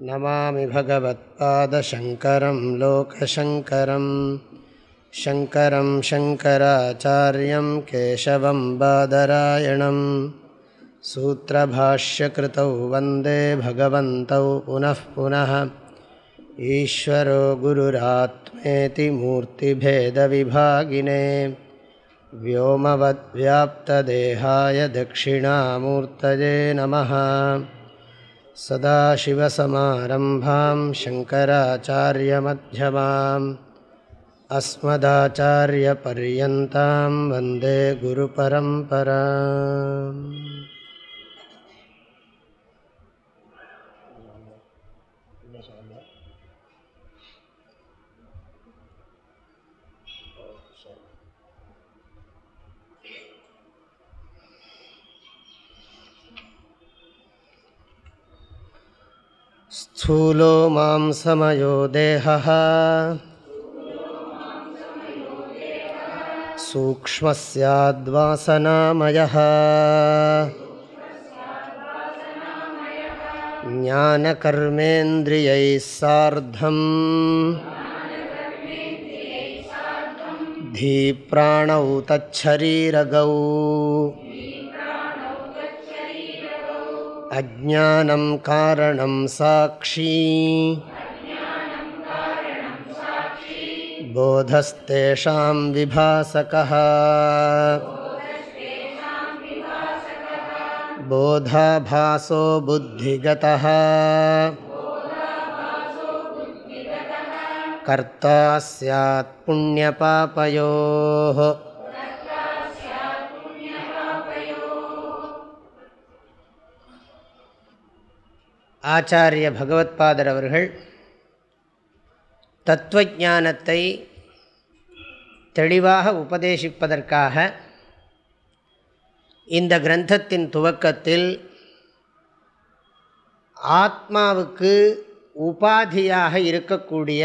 नमामि भगवत्पादशङ्करं, लोकशङ्करं, शङ्करं शङ्कराचार्यं केशवं बादरायणं। सूत्रभाष्यकृतौ वंदे भगवन्तौ पुनः पुनः। ईश्वरो गुरुरात्मेति मूर्तिभेदविभागिने। व्योमवद्व्याप्तदेहाय सदाशिवसमारम्भां शङ्कराचार्यमध्यमाम् अस्मदाचार्यपर्यन्तां वन्दे गुरुपरम्परा स्थूलो मांसमयो देहः। सूक्ष्मस्याद्वासनामयः। ज्ञानकर्मेन्द्रियैः सार्धम्। धीप्राणौ तच्छरीरगौ अज्ञानं कारणं साक्षी। बोधस्तेषां विभासकः। बोधाभासो बुद्धिगतः। कर्ता स्यात् पुण्यपापयोः ஆச்சாரிய பகவத்பாதர் அவர்கள் தத்துவஞானத்தை தெளிவாக உபதேசிப்பதற்காக இந்த கிரந்தத்தின் துவக்கத்தில் ஆத்மாவுக்கு உபாதியாக இருக்கக்கூடிய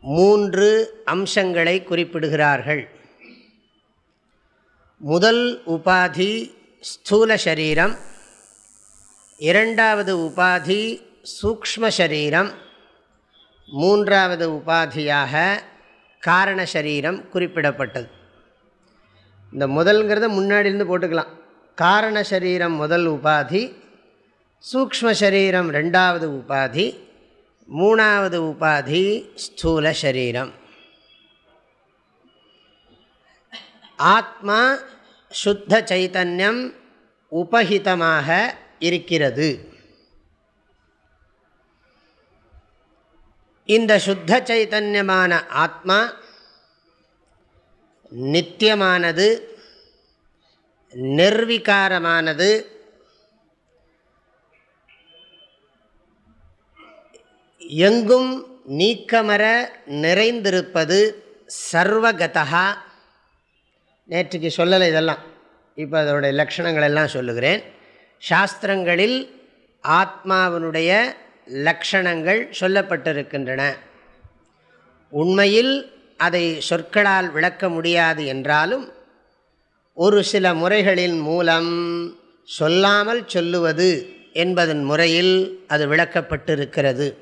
மூன்று அம்சங்களை குறிப்பிடுகிறார்கள். முதல் உபாதி ஸ்தூல சரீரம் இரண்டாவது உபாதி சூக்ம சரீரம் மூன்றாவது உபாதியாக காரண சரீரம் குறிப்பிடப்பட்டது. இந்த முதல்ங்கிறத முன்னாடி இருந்து போட்டுக்கலாம். காரண சரீரம் முதல் உபாதி சூக்ம சரீரம் ரெண்டாவது உபாதி மூணாவது உபாதி ஸ்தூல சரீரம் ஆத்மா சுத்த சைத்தன்யம் உபஹிதமாக இருக்கிறது. இந்த சுத்த சைத்தன்யமான ஆத்மா நித்தியமானது நிர்விகாரமானது எங்கும் நீக்கமர நிறைந்திருப்பது சர்வகதா நேற்றுக்கு சொல்லலை இதெல்லாம். இப்போ அதோடைய லக்ஷணங்கள் எல்லாம் சொல்லுகிறேன். சாஸ்திரங்களில் ஆத்மாவினுடைய லக்ஷணங்கள் சொல்லப்பட்டிருக்கின்றன. உண்மையில் அதை சொற்களால் விளக்க முடியாது என்றாலும் ஒரு சில முறைகளின் மூலம் சொல்லாமல் சொல்லுவது என்பதன் முறையில் அது விளக்கப்பட்டிருக்கிறது.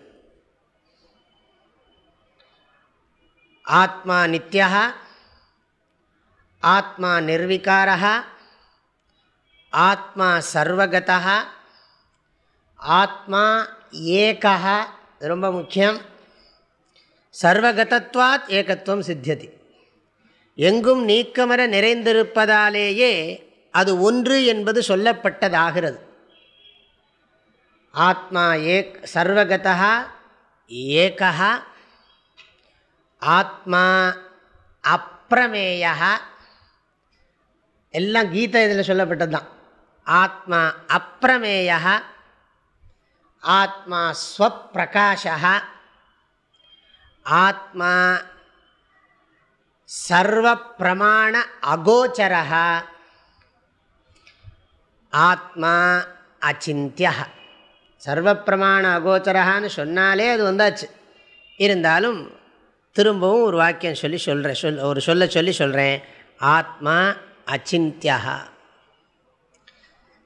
ஆத்மா நித்யா ஆத்மா நிர்விகாரா ஆத்மா சர்வகதா ஆத்மா ஏகா ரொம்ப முக்கியம். சர்வகதத்வாத் ஏகத்துவம் சித்தியதி. எங்கும் நீக்கமர நிறைந்திருப்பதாலேயே அது ஒன்று என்பது சொல்லப்பட்டதாகிறது. ஆத்மா ஏக் சர்வகதா ஏகா ஆத்மா அப்பிரமேயா எல்லாம் கீதை இதில் சொல்லப்பட்டது தான் ஆத்மா அப்பிரமேய ஆத்மா ஸ்வப்பிரகாஷ ஆத்மா சர்வப்பிரமாண அகோச்சர ஆத்மா அச்சிந்திய சர்வப்பிரமாண அகோச்சரகான்னு சொன்னாலே அது வந்தாச்சு. இருந்தாலும் திரும்பவும் ஒரு வாக்கியம் சொல்லி சொல்கிறேன் சொல் ஒரு சொல்ல சொல்லி சொல்கிறேன் ஆத்மா அச்சிந்தியா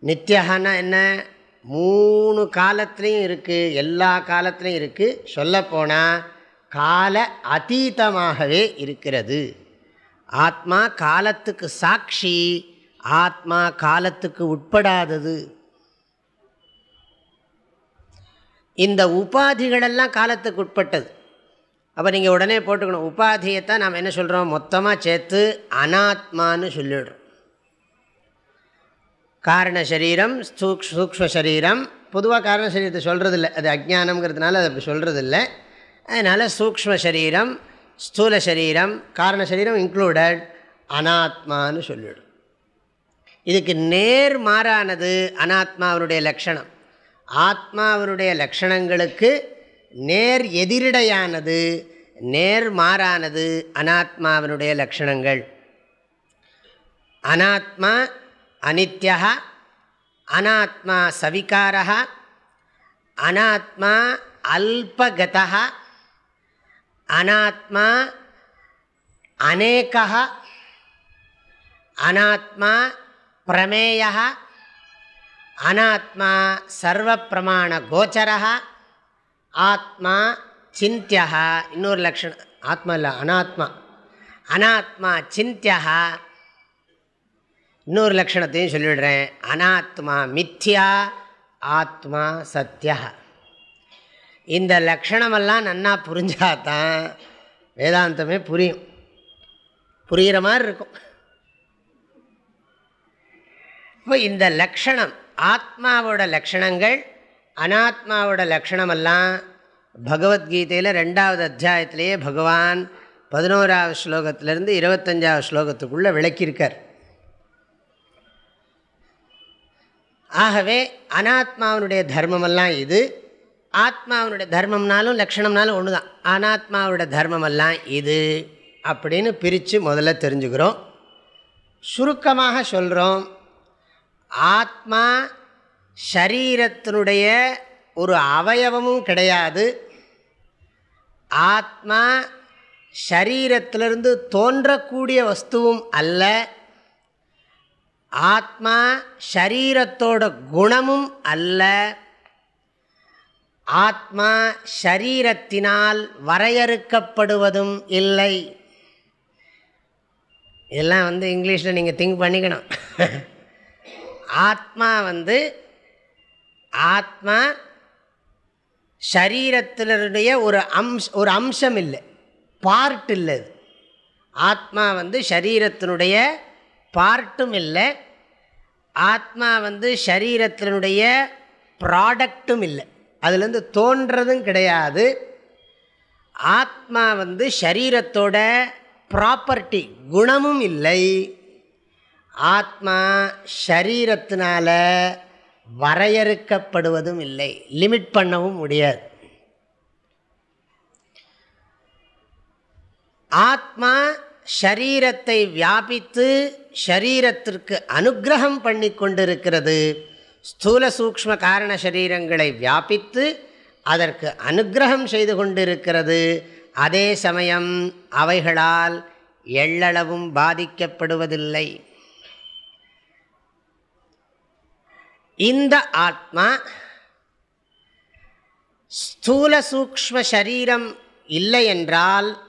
நித்தியகன்னா என்ன? மூணு காலத்துலேயும் இருக்குது எல்லா காலத்துலேயும் இருக்குது சொல்லப்போனால் கால அத்தீதமாகவே இருக்கிறது. ஆத்மா காலத்துக்கு சாட்சி ஆத்மா காலத்துக்கு உட்படாதது. இந்த உபாதிகளெல்லாம் காலத்துக்கு உட்பட்டது. அப்போ நீங்கள் உடனே போட்டுக்கணும். உபாதியைத்தான் நாம் என்ன சொல்கிறோம் மொத்தமாக சேர்த்து அனாத்மான்னு சொல்லிடுறோம். காரண சரீரம் சூக் சூக்ம சரீரம். பொதுவாக காரண சரீரத்தை இல்லை அது அஜ்ஞானங்கிறதுனால அது அப்படி சொல்கிறதில்ல அதனால் சூக்ம சரீரம் ஸ்தூல சரீரம் காரண சரீரம் இன்க்ளூடட் அனாத்மான்னு சொல்லிவிடும் இதுக்கு நேர் மாறானது அனாத்மாவனுடைய லக்ஷணம் ஆத்மாவனுடைய லக்ஷணங்களுக்கு நேர் எதிரிடையானது நேர் மாறானது அனாத்மாவனுடைய லக்ஷணங்கள் அனாத்மா அனித்யா அனாத்மா சவிகார அனாத்மா அல்பகத அனாத்மா அநேக அனாத்மா பிரமேய அனாத்மா சர்வப்பிரமாண கோச்சர ஆத்மா சிந்தியா இன்னொரு லக்ஷணம் ஆத்மா இல்லை அனாத்மா. அனாத்மா சிந்தியா இன்னொரு லக்ஷணத்தையும் சொல்லிவிடுறேன் அனாத்மா மித்யா ஆத்மா சத்யா. இந்த லக்ஷணமெல்லாம் நன்னா புரிஞ்சாதான் வேதாந்தமே புரியும். புரிகிற மாதிரி இருக்கும். இப்போ இந்த லக்ஷணம் ஆத்மாவோட லக்ஷணங்கள் அனாத்மாவோட லக்ஷணமெல்லாம் பகவத்கீதையில் ரெண்டாவது அத்தியாயத்திலேயே பகவான் பதினோராவது ஸ்லோகத்திலேருந்து இருபத்தஞ்சாவது ஸ்லோகத்துக்குள்ளே விளக்கியிருக்கார். ஆகவே அனாத்மாவனுடைய தர்மமெல்லாம் இது. ஆத்மாவனுடைய தர்மம்னாலும் லக்ஷணம்னாலும் ஒன்று தான் அனாத்மாவோட தர்மமெல்லாம் இது அப்படின்னு பிரித்து முதல்ல தெரிஞ்சுக்கிறோம். சுருக்கமாக சொல்கிறோம் ஆத்மா ஷரீரத்தினுடைய ஒரு அவயவமும் கிடையாது. ஆத்மா ஷரீரத்திலிருந்து தோன்றக்கூடிய வஸ்துவும் அல்ல. ஆத்மா ஷரீரத்தோட குணமும் அல்ல. ஆத்மா ஷரீரத்தினால் வரையறுக்கப்படுவதும் இல்லை. இதெல்லாம் வந்து இங்கிலீஷில் நீங்கள் திங்க் பண்ணிக்கணும். ஆத்மா வந்து ஆத்மா ஷரீரத்தினுடைய ஒரு அம்ச ஒரு அம்சம் இல்லை. பார்ட் இல்லை. அது ஆத்மா வந்து ஷரீரத்தினுடைய பார்ட்டும் இல்லை ஆத்மா வந்து சரீரத்தினுடைய ப்ராடக்ட்டும் இல்லை. அதுலேருந்து தோன்றதும் கிடையாது. ஆத்மா வந்து சரீரத்தோட ப்ராப்பர்ட்டி குணமும் இல்லை. ஆத்மா ஷரீரத்தினால வரையறுக்கப்படுவதும் இல்லை. லிமிட் பண்ணவும் முடியாது. ஆத்மா ஷரீரத்தை வியாபித்து ஷரீரத்திற்கு அனுகிரகம் பண்ணி கொண்டிருக்கிறது. ஸ்தூல சூக்ம காரண சரீரங்களை வியாபித்து அதற்கு அனுகிரகம் செய்து கொண்டிருக்கிறது. அதே சமயம் அவைகளால் எள்ளளவும் பாதிக்கப்படுவதில்லை. இந்த ஆத்மா ஸ்தூல சூக்ம சரீரம் இல்லை என்றால்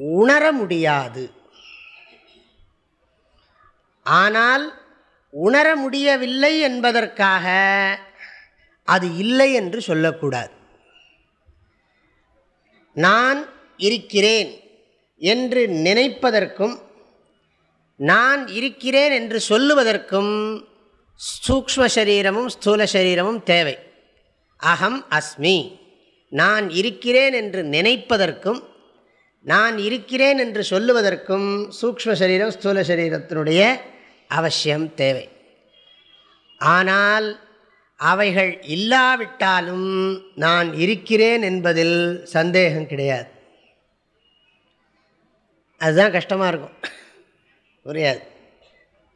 உணர முடியாது. ஆனால் உணர முடியவில்லை என்பதற்காக அது இல்லை என்று சொல்லக்கூடாது. நான் இருக்கிறேன் என்று நினைப்பதற்கும் நான் இருக்கிறேன் என்று சொல்லுவதற்கும் சூக்ம சரீரமும் ஸ்தூல சரீரமும் தேவை. அகம் அஸ்மி. நான் இருக்கிறேன் என்று நினைப்பதற்கும் நான் இருக்கிறேன் என்று சொல்லுவதற்கும் சூக்ம சரீரம் ஸ்தூல சரீரத்தினுடைய அவசியம் தேவை. ஆனால் அவைகள் இல்லாவிட்டாலும் நான் இருக்கிறேன் என்பதில் சந்தேகம் கிடையாது. அதுதான் கஷ்டமாக இருக்கும். புரியாது.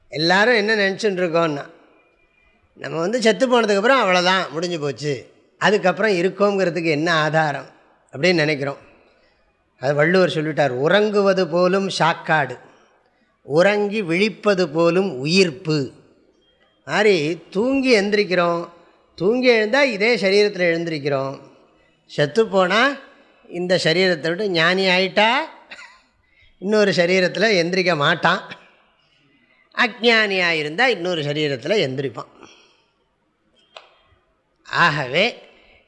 எல்லோரும் என்ன நினச்சின்னு இருக்கோன்னா நம்ம வந்து செத்து போனதுக்கப்புறம் அவ்வளோதான் முடிஞ்சு போச்சு. அதுக்கப்புறம் இருக்கோங்கிறதுக்கு என்ன ஆதாரம் அப்படின்னு நினைக்கிறோம். அது வள்ளுவர் சொல்லிட்டார் உறங்குவது போலும் சாக்காடு உறங்கி விழிப்பது போலும் உயிர்ப்பு. மாதிரி தூங்கி எந்திரிக்கிறோம் தூங்கி எழுந்தால் இதே சரீரத்தில் எழுந்திரிக்கிறோம். செத்துப்போனால் இந்த சரீரத்தை விட்டு ஞானி ஆயிட்டா இன்னொரு சரீரத்தில் எந்திரிக்க மாட்டான். அஜானியாக இருந்தால் இன்னொரு சரீரத்தில் எந்திரிப்பான். ஆகவே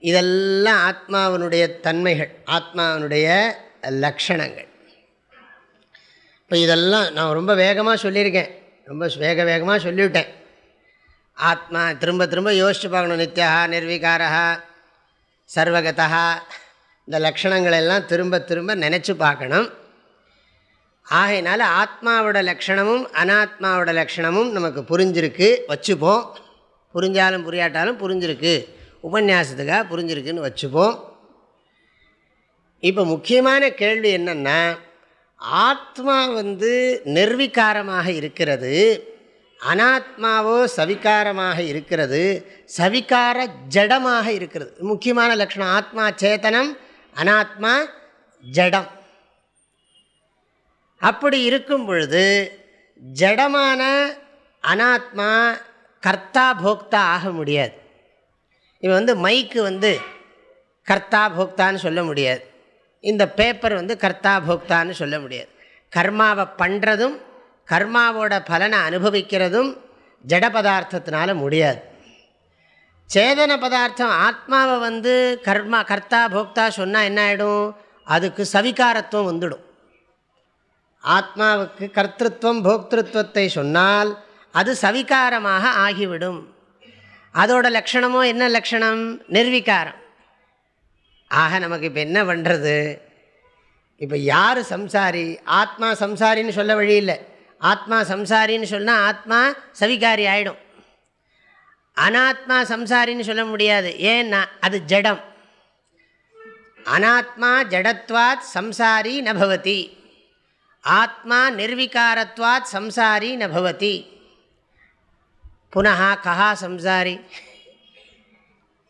இதெல்லாம் ஆத்மாவனுடைய தன்மைகள் ஆத்மாவனுடைய லக்ஷணங்கள். இப்போ இதெல்லாம் நான் ரொம்ப வேகமாக சொல்லியிருக்கேன். ரொம்ப வேக வேகமாக சொல்லிவிட்டேன். ஆத்மா திரும்ப திரும்ப யோசித்து பார்க்கணும். நித்யா நிர்வீகாரா சர்வகதா இந்த லக்ஷணங்களெல்லாம் திரும்ப திரும்ப நினச்சி பார்க்கணும். ஆகையினால ஆத்மாவோட லக்ஷணமும் அனாத்மாவோட லக்ஷணமும் நமக்கு புரிஞ்சிருக்கு. வச்சுப்போம். புரிஞ்சாலும் புரியாட்டாலும் புரிஞ்சிருக்கு. உபன்யாசத்துக்காக புரிஞ்சிருக்குன்னு வச்சுப்போம். இப்போ முக்கியமான கேள்வி என்னென்னா ஆத்மா வந்து நிர்விகாரமாக இருக்கிறது அனாத்மாவோ சவிகாரமாக இருக்கிறது சவிகார ஜடமாக இருக்கிறது. முக்கியமான லட்சணம் ஆத்மா சேத்தனம் அனாத்மா ஜடம். அப்படி இருக்கும் பொழுது ஜடமான அனாத்மா கர்த்தா போக்தா ஆக முடியாது. இவன் வந்து மைக்கு வந்து கர்த்தா போக்தான்னு சொல்ல முடியாது. இந்த பேப்பர் வந்து கர்த்தா போக்தான்னு சொல்ல முடியாது. கர்மாவை பண்ணுறதும் கர்மாவோட பலனை அனுபவிக்கிறதும் ஜட பதார்த்தத்தினால முடியாது. சேதன பதார்த்தம் ஆத்மாவை வந்து கர்மா கர்த்தா போக்தா சொன்னால் என்ன ஆகிடும் அதுக்கு சவிகாரத்துவம் வந்துடும். ஆத்மாவுக்கு கர்த்தத்துவம் போக்திருத்துவத்தை சொன்னால் அது சவிகாரமாக ஆகிவிடும். அதோட லக்ஷணமோ என்ன லக்ஷணம் நிர்விகாரம். ஆக நமக்கு இப்போ என்ன பண்ணுறது இப்போ யார் சம்சாரி? ஆத்மா சம்சாரின்னு சொல்ல வழி இல்லை. ஆத்மா சம்சாரின்னு சொன்னால் ஆத்மா சவிகாரி ஆகிடும் அனாத்மா சம்சாரின்னு சொல்ல முடியாது. ஏன்னா அது ஜடம். அனாத்மா ஜடத்வாத் சம்சாரி நபவதி ஆத்மா நிர்விகாரத்வாத் சம்சாரி நபவதி புனகா கஹா சம்சாரி.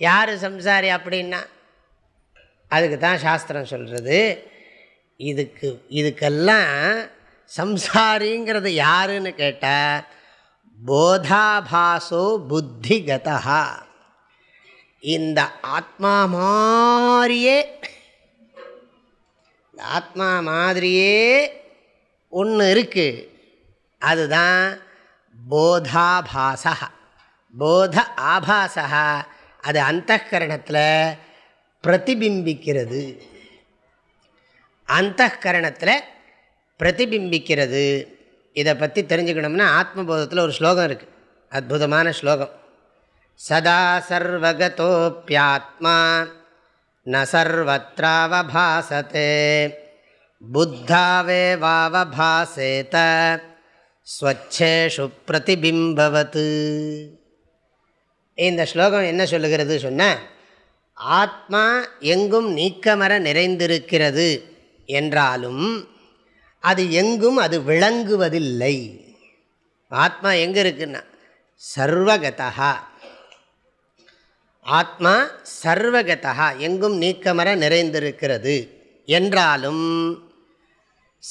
யார் சம்சாரி அப்படின்னா அதுக்கு தான் சாஸ்திரம் சொல்கிறது இதுக்கு இதுக்கெல்லாம் சம்சாரிங்கிறது யாருன்னு கேட்டால் போதாபாசோ புத்திகதா இந்த ஆத்மா மாதிரியே ஆத்மா மாதிரியே ஒன்று இருக்குது அதுதான் போதாபாசா போத ஆபாசா அது அந்த கரணத்தில் பிரதிபிம்பிக்கிறது. அந்த கரணத்தில் பிரதிபிம்பிக்கிறது. இதை பற்றி தெரிஞ்சுக்கணும்னா ஆத்மபோதத்தில் ஒரு ஸ்லோகம் இருக்குது அற்புதமான ஸ்லோகம். சதா சர்வகதோப்பியாத்மா ந சர்வத்ராவபாசத்தே புத்தாவே வாவபாசேத ஸ்வச்சேஷு பிரதிபிம்பவத்து இந்த ஸ்லோகம் என்ன சொல்லுகிறது சொன்னால் ஆத்மா எங்கும் நீக்கமர நிறைந்திருக்கிறது என்றாலும் அது எங்கும் அது விளங்குவதில்லை. ஆத்மா எங்கே இருக்குன்னா? சர்வகதா ஆத்மா சர்வகதா எங்கும் நீக்கமர நிறைந்திருக்கிறது என்றாலும்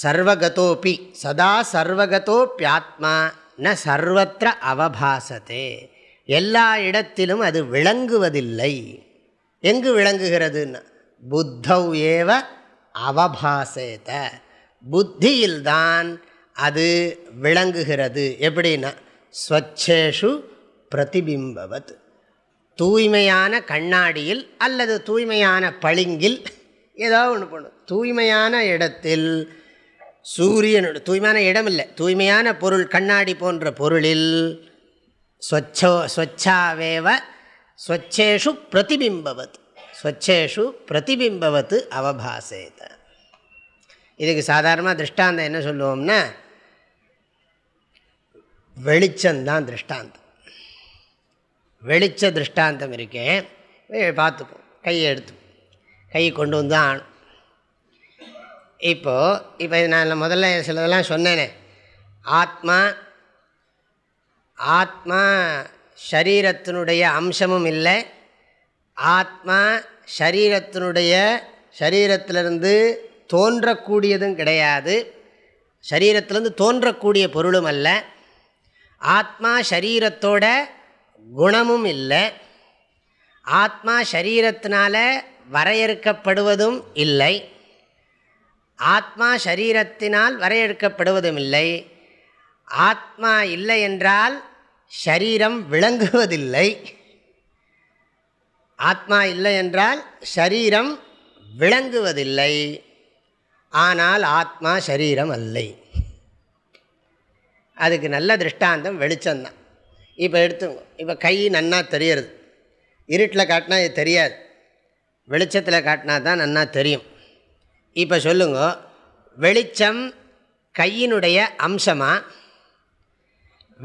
சர்வகதோப்பி சதா சர்வகதோப்பியாத்மா ந சர்வத்திர அவபாசத்தே. எல்லா இடத்திலும் அது விளங்குவதில்லை. எங்கு விளங்குகிறதுன்னு? புத்தௌ ஏவ அவபாசேத. புத்தியில்தான் அது விளங்குகிறது. எப்படின்னா ஸ்வச்சேஷு பிரதிபிம்பவத். தூய்மையான கண்ணாடியில் அல்லது தூய்மையான பளிங்கில் ஏதோ ஒன்று பண்ணும் தூய்மையான இடத்தில் சூரியனோட தூய்மையான இடம் இல்லை தூய்மையான பொருள் கண்ணாடி போன்ற பொருளில் ஸ்வச்சோ ஸ்வச்சாவேவ ஸ்வச்சேஷு பிரதிபிம்பவத். ஸ்வச்சேஷு பிரதிபிம்பவத்து அவபாசேத. இதுக்கு சாதாரணமாக திருஷ்டாந்தம் என்ன சொல்லுவோம்னா வெளிச்சந்தான் திருஷ்டாந்தம். வெளிச்ச திருஷ்டாந்தம் இருக்கேன் பார்த்துப்போம் கையை எடுத்துப்போம். கையை கொண்டு வந்து ஆணும். இப்போது இப்போ நான் முதல்ல சிலதெல்லாம் சொன்னேனே. ஆத்மா ஆத்மா ஷரீரத்தினுடைய அம்சமும் இல்லை. ஆத்மா ஷரீரத்தினுடைய ஷரீரத்திலிருந்து தோன்றக்கூடியதும் கிடையாது. சரீரத்திலேருந்து தோன்றக்கூடிய பொருளும் அல்ல. ஆத்மா சரீரத்தோட குணமும் இல்லை. ஆத்மா ஷரீரத்தினால வரையறுக்கப்படுவதும் இல்லை. ஆத்மா சரீரத்தினால் வரையறுக்கப்படுவதும் இல்லை. ஆத்மா இல்லை என்றால் ஷரீரம் விளங்குவதில்லை. ஆத்மா இல்லை என்றால் ஷரீரம் விளங்குவதில்லை. ஆனால் ஆத்மா சரீரம் அல்லை. அதுக்கு நல்ல திருஷ்டாந்தம் வெளிச்சம்தான் இப்போ எடுத்து இப்போ கை நன்னா தெரியறது இருட்டில் காட்டினா இது தெரியாது. வெளிச்சத்தில் காட்டினா தான் நன்னா தெரியும். இப்போ சொல்லுங்க வெளிச்சம் கையினுடைய அம்சமாக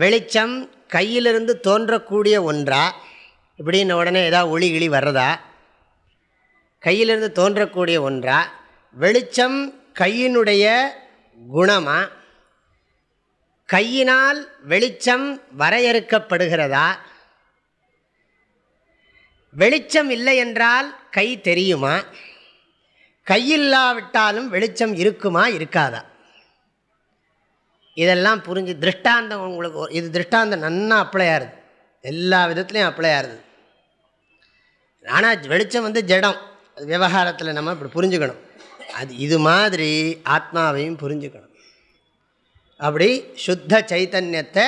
வெளிச்சம் கையிலிருந்து தோன்றக்கூடிய ஒன்றா? இப்படின்னு உடனே ஏதாவது ஒளி கிளி வர்றதா? கையிலிருந்து தோன்றக்கூடிய ஒன்றா? வெளிச்சம் கையினுடைய குணமா? கையினால் வெளிச்சம் வரையறுக்கப்படுகிறதா? வெளிச்சம் இல்லை என்றால் கை தெரியுமா? கையில்லாவிட்டாலும் வெளிச்சம் இருக்குமா இருக்காதா? இதெல்லாம் புரிஞ்சு திருஷ்டாந்தம் உங்களுக்கு இது திருஷ்டாந்தம் நன்னா அப்ளை ஆகுது எல்லா விதத்துலேயும் அப்ளை ஆகுது ஆனால் வெளிச்சம் வந்து ஜடம். விவகாரத்தில் நம்ம இப்படி புரிஞ்சுக்கணும். அது இது மாதிரி ஆத்மாவையும் புரிஞ்சுக்கணும். அப்படி சுத்த சைத்தன்யத்தை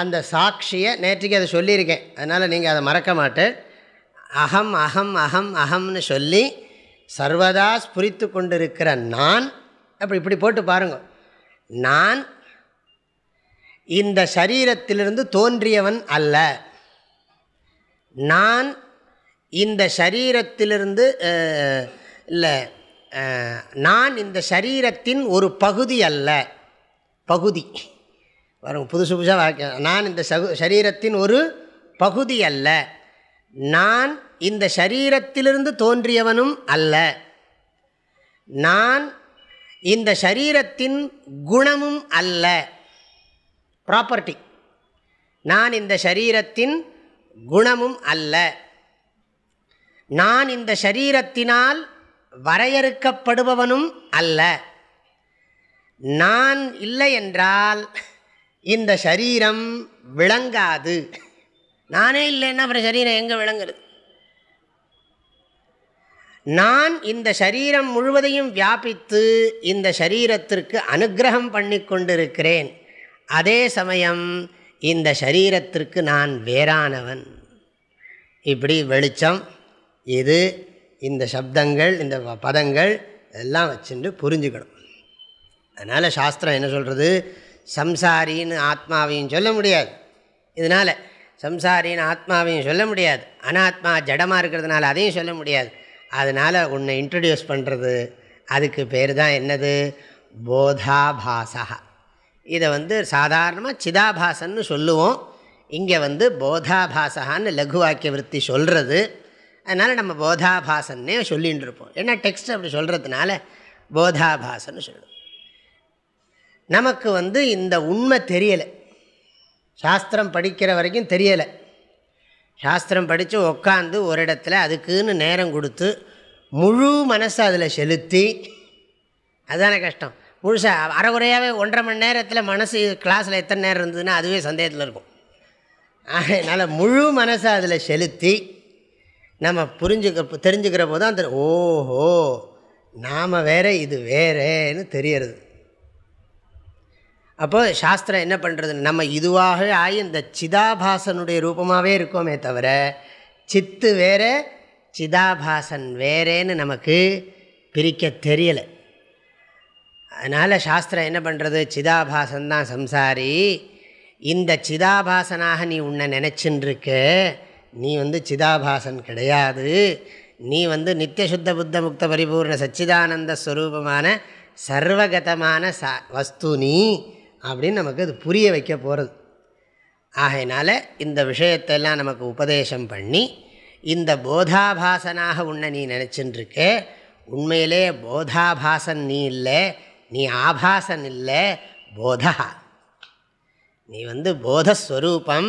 அந்த சாட்சியை நேற்றுக்கு அதை சொல்லியிருக்கேன். அதனால் நீங்கள் அதை மறக்க மாட்டேன். அகம் அகம் அகம் அகம்னு சொல்லி சர்வதா ஸ்புரித்து கொண்டிருக்கிற நான் அப்படி இப்படி போட்டு பாருங்க. நான் இந்த சரீரத்திலிருந்து தோன்றியவன் அல்ல. நான் இந்த சரீரத்திலிருந்து இல்லை நான் இந்த சரீரத்தின் ஒரு பகுதி அல்ல. பகுதி. வரும் புதுசு புதுசாக வாக்கியம். நான் இந்த சகு சரீரத்தின் ஒரு பகுதி அல்ல. நான் இந்த சரீரத்திலிருந்து தோன்றியவனும் அல்ல. நான் இந்த சரீரத்தின் குணமும் அல்ல. ப்ராப்பர்ட்டி நான் இந்த சரீரத்தின் குணமும் அல்ல. நான் இந்த சரீரத்தினால் வரையறுக்கப்படுபவனும் அல்ல. நான் இல்லை என்றால் இந்த சரீரம் விளங்காது. நானே இல்லைன்னா அப்புறம் சரீரம் எங்கே விளங்குறது? நான் இந்த சரீரம் முழுவதையும் வியாபித்து இந்த சரீரத்திற்கு அனுகிரகம் பண்ணி கொண்டிருக்கிறேன் அதே சமயம் இந்த சரீரத்திற்கு நான் வேறானவன். இப்படி வெளிச்சம் இது இந்த சப்தங்கள் இந்த பதங்கள் எல்லாம் வச்சுட்டு புரிஞ்சுக்கணும். அதனால் சாஸ்திரம் என்ன சொல்கிறது சம்சாரின்னு ஆத்மாவையும் சொல்ல முடியாது. இதனால் சம்சாரின்னு ஆத்மாவையும் சொல்ல முடியாது. அனாத்மா ஜடமாக இருக்கிறதுனால அதையும் சொல்ல முடியாது. அதனால் உன்னை இன்ட்ரடியூஸ் பண்ணுறது அதுக்கு பேர் தான் என்னது? போதாபாசகா இதை வந்து சாதாரணமாக சிதாபாசன்னு சொல்லுவோம். இங்கே வந்து போதாபாசகான்னு லகுவாக்கிய விற்பி சொல்கிறது அதனால் நம்ம போதாபாசன்னே சொல்லிகிட்டு இருப்போம். ஏன்னா டெக்ஸ்ட் அப்படி சொல்கிறதுனால போதாபாசன்னு சொல்லுவோம். நமக்கு வந்து இந்த உண்மை தெரியலை. சாஸ்திரம் படிக்கிற வரைக்கும் தெரியலை. சாஸ்திரம் படித்து உக்காந்து ஒரு இடத்துல அதுக்குன்னு நேரம் கொடுத்து முழு மனசை அதில் செலுத்தி அதுதானே கஷ்டம். முழுசாக அரைகுறையாகவே ஒன்றரை மணி நேரத்தில் மனசு கிளாஸில் எத்தனை நேரம் இருந்ததுன்னா அதுவே சந்தேகத்தில் இருக்கும். அதனால் முழு மனசை அதில் செலுத்தி நம்ம புரிஞ்சுக்க தெரிஞ்சுக்கிற போது தான் அந்த ஓஹோ நாம் வேறு இது வேறேன்னு தெரியறது. அப்போ சாஸ்திரம் என்ன பண்ணுறது நம்ம இதுவாகவே ஆகி இந்த சிதாபாசனுடைய ரூபமாகவே இருக்கோமே தவிர சித்து வேற சிதாபாசன் வேறேன்னு நமக்கு பிரிக்க தெரியலை. அதனால் சாஸ்திரம் என்ன பண்ணுறது சிதாபாசன்தான் சம்சாரி. இந்த சிதாபாசனாக நீ உன்னை நினச்சின்ருக்க நீ வந்து சிதாபாசன் கிடையாது. நீ வந்து நித்தியசுத்த புத்த முக்த பரிபூர்ண சச்சிதானந்த ஸ்வரூபமான சர்வகதமான ச வஸ்து நீ அப்படின்னு நமக்கு அது புரிய வைக்க போகிறது ஆகையினால இந்த விஷயத்தெல்லாம் நமக்கு உபதேசம் பண்ணி இந்த போதாபாசனாக உன்னை நீ நினச்சின்ருக்க உண்மையிலே போதாபாசன் நீ இல்லை நீ ஆபாசன் இல்லை போதா. நீ வந்து போதஸ்வரூபம்.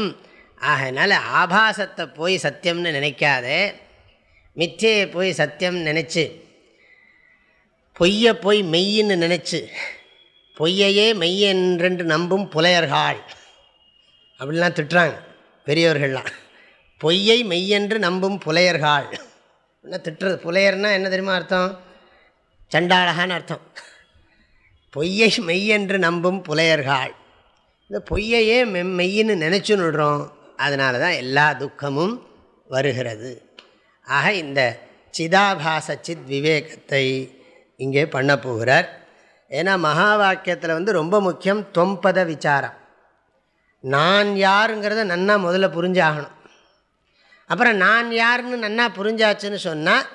ஆகையினால ஆபாசத்தை போய் சத்தியம்னு நினைக்காத. மிச்சையை போய் சத்தியம் நினச்சி. பொய்யை போய் மெய்யின்னு நினச்சி. பொய்யையே மெய்யென்றென்று நம்பும் புலையர்கள். அப்படிலாம் திட்டுறாங்க பெரியவர்கள்லாம் பொய்யை மெய்யென்று நம்பும் புலையர்கள். என்ன திட்டுறது? புலையர்னால் என்ன தெரியுமா அர்த்தம்? சண்டாளகான்னு அர்த்தம். பொய்யை மெய்யென்று நம்பும் புலையர்கள். இந்த பொய்யையே மெம் மெய்யின்னு நினச்சி நிடுறோம் அதனால தான் எல்லா துக்கமும் வருகிறது. ஆக இந்த சிதாபாச சித் விவேகத்தை இங்கே பண்ண போகிறார். ஏன்னா மகா வாக்கியத்தில் வந்து ரொம்ப முக்கியம் தொம்பத விசாரம். நான் யாருங்கிறத நன்னா முதல்ல புரிஞ்சாகணும். அப்புறம் நான் யாருன்னு நன்னா புரிஞ்சாச்சுன்னு சொன்னால்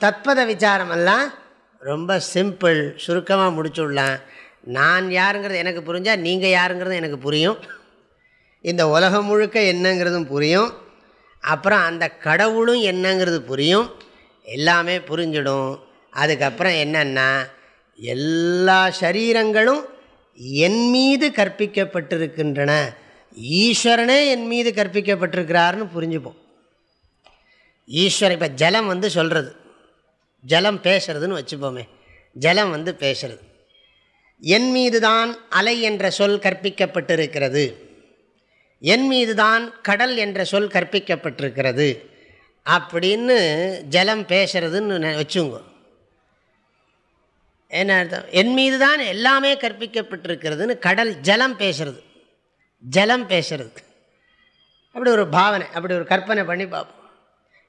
தத்பத விசாரமெல்லாம் ரொம்ப சிம்பிள் சுருக்கமாக முடிச்சுடலாம் நான் யாருங்கிறது எனக்கு புரிஞ்சால் நீங்கள் யாருங்கிறது எனக்கு புரியும். இந்த உலகம் முழுக்க என்னங்கிறதும் புரியும். அப்புறம் அந்த கடவுளும் என்னங்கிறது புரியும். எல்லாமே புரிஞ்சிடும். அதுக்கப்புறம் என்னென்னா எல்லா சரீரங்களும் என் மீது கற்பிக்கப்பட்டிருக்கின்றன. ஈஸ்வரனே என் மீது கற்பிக்கப்பட்டிருக்கிறாருன்னு புரிஞ்சுப்போம். ஈஸ்வரன் இப்போ ஜலம் வந்து சொல்கிறது ஜலம் பேசுறதுன்னு வச்சுப்போமே. ஜலம் வந்து பேசுறது. என் மீது தான் அலை என்ற சொல் கற்பிக்கப்பட்டிருக்கிறது. என் மீது தான் கடல் என்ற சொல் கற்பிக்கப்பட்டிருக்கிறது. அப்படின்னு ஜலம் பேசுறதுன்னு வச்சுங்க. என்ன அர்த்தம்? என் மீது தான் எல்லாமே கற்பிக்கப்பட்டிருக்கிறதுன்னு கடல் ஜலம் பேசுறது. ஜலம் பேசுறது. அப்படி ஒரு பாவனை அப்படி ஒரு கற்பனை பண்ணி பார்ப்போம்.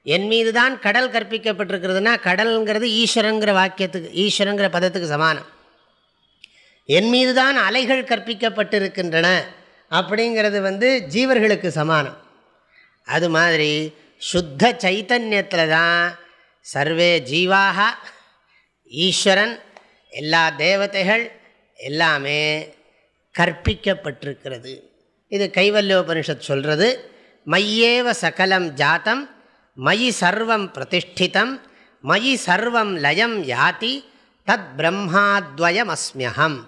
என் மீது தான் கடல் கற்பிக்கப்பட்டிருக்கிறதுனா கடல்ங்கிறது ஈஸ்வரங்கிற வாக்கியத்துக்கு ஈஸ்வரங்கிற பதத்துக்கு சமானம். என் மீது தான் அலைகள் கற்பிக்கப்பட்டிருக்கின்றன அப்படிங்கிறது வந்து ஜீவர்களுக்கு சமானம். அது மாதிரி சுத்த சைத்தன்யத்தில் தான் சர்வே ஜீவாக ஈஸ்வரன் எல்லா தேவதைகள் எல்லாமே கற்பிக்கப்பட்டிருக்கிறது. இது கைவல்யோபனிஷத் சொல்கிறது மையேவ சகலம் ஜாத்தம் மயி சர்வம் பிரதிஷ்டிதம் மயி சர்வம் லயம் யாதி தத் பிரம்மாத்வயம் அஸ்மியகம்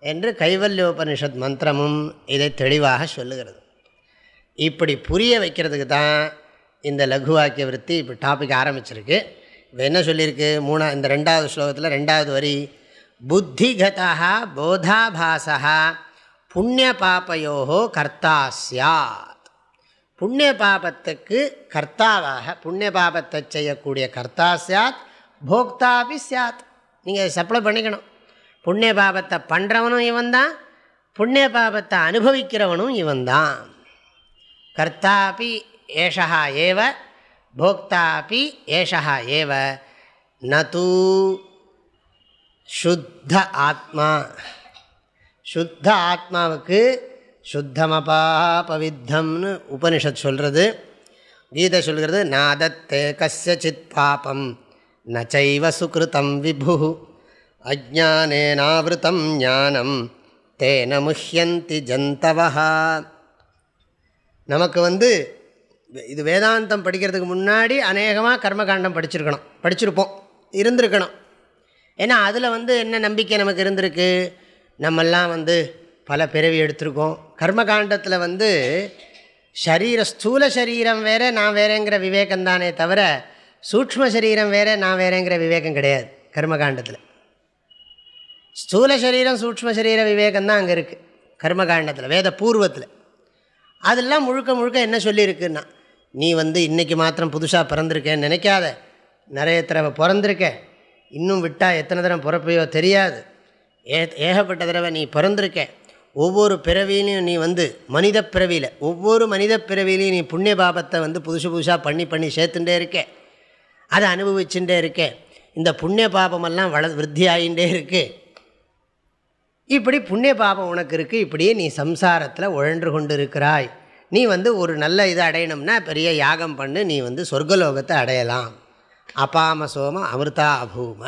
என்று கைவல்யோபனிஷத் மந்திரமும் இதை தெளிவாக சொல்லுகிறது. இப்படி புரிய வைக்கிறதுக்கு தான் இந்த லகுவாக்கிய விற்பி இப்போ டாபிக் ஆரம்பிச்சிருக்கு. இப்போ என்ன சொல்லியிருக்கு? மூணா இந்த ரெண்டாவது ஸ்லோகத்தில் ரெண்டாவது வரி புத்திகதா போதாபாசா புண்ணிய பாப்பையோ கர்த்தா சியாத் புண்ணிய பாபத்துக்கு கர்த்தாவாக புண்ணிய பாபத்தை செய்யக்கூடிய கர்த்தா சாத் போக்தாபி சியாத் நீங்கள் சப்ளை பண்ணிக்கணும். புண்ணிய பாபத்தை பண்ணுறவனும் இவன் தான் புண்ணிய பாபத்தை அனுபவிக்கிறவனும் இவன் தான் கர்த்தாபி ஏஷா ஏவ போக்தாபி ஏஷா ஏவ நூ சுத்த ஆத்மா. சுத்த ஆத்மாவுக்கு சுத்தமபா பவித்தம்னு உபனிஷத் சொல்கிறது கீதை சொல்கிறது நாதத்தே கசித் பாபம் நச்சைவ சுகிருத்தம் விபு அஜானேனாவிருத்தம் ஞானம் தேன முஹ்யந்தி ஜந்தவஹா. நமக்கு வந்து இது வேதாந்தம் படிக்கிறதுக்கு முன்னாடி அநேகமாக கர்மகாண்டம் படிச்சிருக்கணும் படிச்சிருப்போம் இருந்திருக்கணும். ஏன்னா அதில் வந்து என்ன நம்பிக்கை நமக்கு இருந்திருக்கு? நம்மெல்லாம் வந்து பல பிறவி எடுத்திருக்கோம் கர்மகாண்டத்தில் வந்து ஷரீர ஸ்தூல சரீரம் வேறு நான் வேறேங்கிற விவேகம் தானே தவிர சூக்ம சரீரம் வேறு நான் வேறேங்கிற விவேகம் கிடையாது கர்மகாண்டத்தில். ஸ்தூல சரீரம் சூக்ம சரீர விவேகம் தான் அங்கே இருக்குது கர்மகாண்டத்தில் வேத பூர்வத்தில். அதெல்லாம் முழுக்க முழுக்க என்ன சொல்லியிருக்குன்னா நீ வந்து இன்றைக்கி மாத்திரம் புதுசாக பிறந்திருக்கேன்னு நினைக்காத. நிறைய தடவை பிறந்திருக்க இன்னும் விட்டால் எத்தனை தடவை பிறப்பையோ தெரியாது. ஏ ஏகப்பட்ட தடவை நீ பிறந்திருக்கேன். ஒவ்வொரு பிறவிலையும் நீ வந்து மனித பிறவியில் ஒவ்வொரு மனித பிறவிலையும் நீ புண்ணிய பாபத்தை வந்து புதுசு புதுசாக பண்ணி பண்ணி சேர்த்துட்டே இருக்க. அதை அனுபவிச்சுட்டே இருக்கேன் இந்த புண்ணிய பாபமெல்லாம் வள விருத்தி ஆகிட்டே இருக்கு. இப்படி புண்ணிய பாபம் உனக்கு இருக்குது இப்படியே நீ சம்சாரத்தில் உழன்று கொண்டு இருக்கிறாய் நீ வந்து ஒரு நல்ல இதை அடையணும்னா பெரிய யாகம் பண்ணு நீ வந்து சொர்க்கலோகத்தை அடையலாம். அபாம சோம அமிர்தா அபூம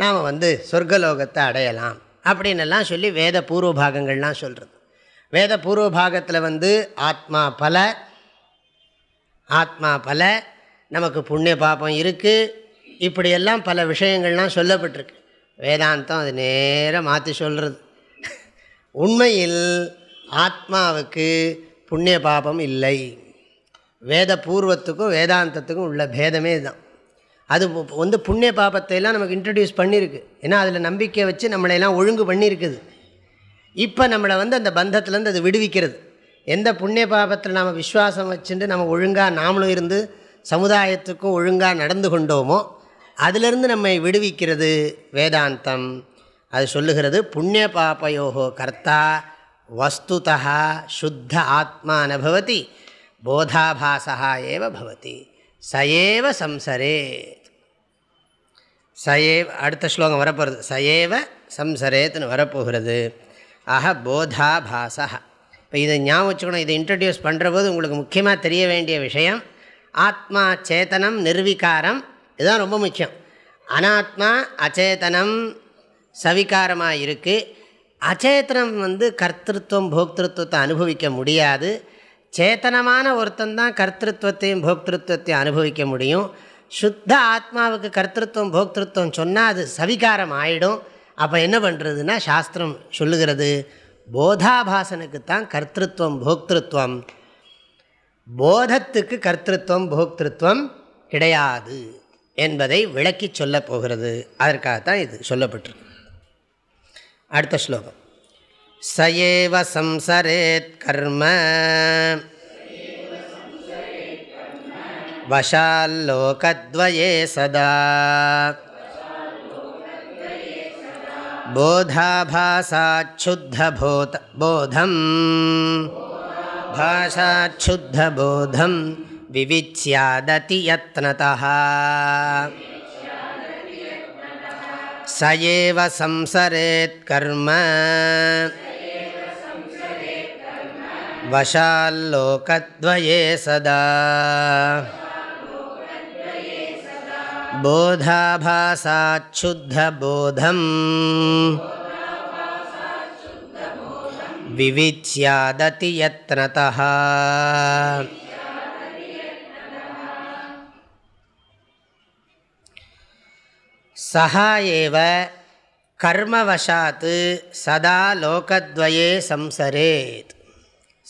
நாம் வந்து சொர்க்கலோகத்தை அடையலாம். அப்படின்னெல்லாம் சொல்லி வேத பூர்வ பாகங்கள்லாம் சொல்கிறது வேத பூர்வ பாகத்தில் வந்து ஆத்மா பல ஆத்மா பல நமக்கு புண்ணிய பாபம் இருக்குது இப்படியெல்லாம் பல விஷயங்கள்லாம் சொல்லப்பட்டிருக்கு. வேதாந்தம் அது நேராக மாற்றி சொல்கிறது உண்மையில் ஆத்மாவுக்கு புண்ணிய பாபம் இல்லை. வேத பூர்வத்துக்கும் வேதாந்தத்துக்கும் உள்ள பேதமே இதுதான். அது வந்து புண்ணிய பாபத்தையெல்லாம் நமக்கு இன்ட்ரடியூஸ் பண்ணியிருக்கு ஏன்னா அதில் நம்பிக்கை வச்சு நம்மளையெல்லாம் ஒழுங்கு பண்ணியிருக்குது. இப்போ நம்மளை வந்து அந்த பந்தத்துலேருந்து அது விடுவிக்கிறது. எந்த புண்ணிய பாபத்தில் நாம் விஸ்வாசம் வச்சுட்டு நம்ம ஒழுங்காக நாமளும் இருந்து சமுதாயத்துக்கும் ஒழுங்காக நடந்து கொண்டோமோ அதிலிருந்து நம்மை விடுவிக்கிறது வேதாந்தம். அது சொல்லுகிறது புண்ணிய பாபயோகோ கர்த்தா வஸ்துதா சுத்த ஆத்மா நபவதி போதாபாசா ஏவ பவதி. சயேவ சம்சரேத் சயேவ அடுத்த ஸ்லோகம் வரப்போகிறது சயேவ சம்சரேத்னு வரப்போகிறது. ஆக போதாபாசா இப்போ இதை ஞாபகம் வச்சுக்கணும். இதை இன்ட்ரடியூஸ் பண்ணுற போது உங்களுக்கு முக்கியமாக தெரிய வேண்டிய விஷயம் ஆத்மா சேத்தனம் நிர்வீகாரம் இதுதான் ரொம்ப முக்கியம். அனாத்மா அச்சேதனம் சவிகாரமாக இருக்குது அச்சேத்தனம் வந்து கர்த்திருவம் போக்திருத்துவத்தை அனுபவிக்க முடியாது. சேத்தனமான ஒருத்தன் தான் கர்த்திருவத்தையும் போக்திருத்துவத்தையும் அனுபவிக்க முடியும். சுத்த ஆத்மாவுக்கு கர்த்திருவம் போக்திருத்துவம் சொன்னால் அது சவிகாரம் ஆகிடும் அப்போ என்ன பண்ணுறதுன்னா சாஸ்திரம் சொல்லுகிறது போதாபாசனுக்கு தான் கர்த்திருவம் போக்திருத்துவம். போதத்துக்கு கர்த்திருவம் போக்திருத்துவம் கிடையாது என்பதை விளக்கி சொல்லப் போகிறது. அதற்காகத்தான் இது சொல்லப்பட்டிருக்கு. அடுத்த ஸ்லோகம். स एव संसरेत् कर्म वशाल्लोकद्वये सदा बोधाभासाच्छुद्धबोध बोधं भाषाच्छुद्धबोधं विविच्यादति यत्नतः स एव संसरेत् कर्म वशाल्लोकद्वये सदा बोधाभासाच्छुद्धबोधम् विविच्यादति यत्नतः सः एव कर्मवशात् सदा लोकद्वये संसरेत्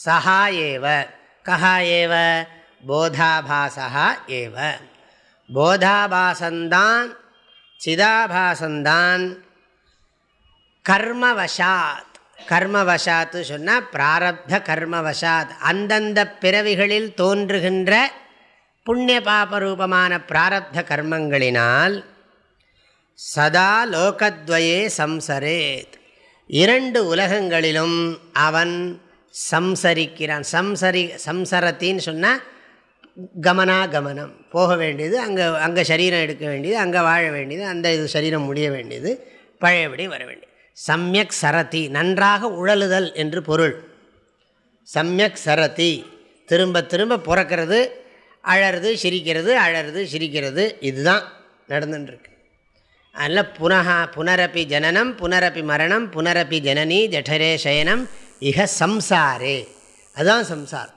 சஹா ஏவ கஹா ஏவ போதாபாசா ஏவ. போதாபாசந்தான் சிதாபாசந்தான் கர்மவசாத். கர்மவசாத்து சொன்னால் பிராரப்த கர்மவசாத். அந்தந்த பிறவிகளில் தோன்றுகின்ற புண்ணிய பாபரூபமான பிராரப்த கர்மங்களினால் சதா லோகத்வயே சம்சரேத். இரண்டு உலகங்களிலும் அவன் சம்சரிக்கிறான். சம்சரி சம்சரத்தின்னு சொன்னால் கமனாகமனம். போக வேண்டியது அங்கே அங்கே சரீரம் எடுக்க வேண்டியது அங்கே வாழ வேண்டியது அந்த இது சரீரம் முடிய வேண்டியது பழையபடி வர வேண்டியது. சம்யக் சரதி நன்றாக உழலுதல் என்று பொருள். சம்யக் சரதி திரும்ப திரும்ப பிறக்கிறது அழறது சிரிக்கிறது அழறது சிரிக்கிறது இதுதான் நடந்துட்டுருக்கு அதில் புனகா புனரப்பி ஜனனம் புனரப்பி மரணம் புனரப்பி ஜனனி ஜடரே சயனம் இக சம்சாரே. அதுதான் சம்சாரம்.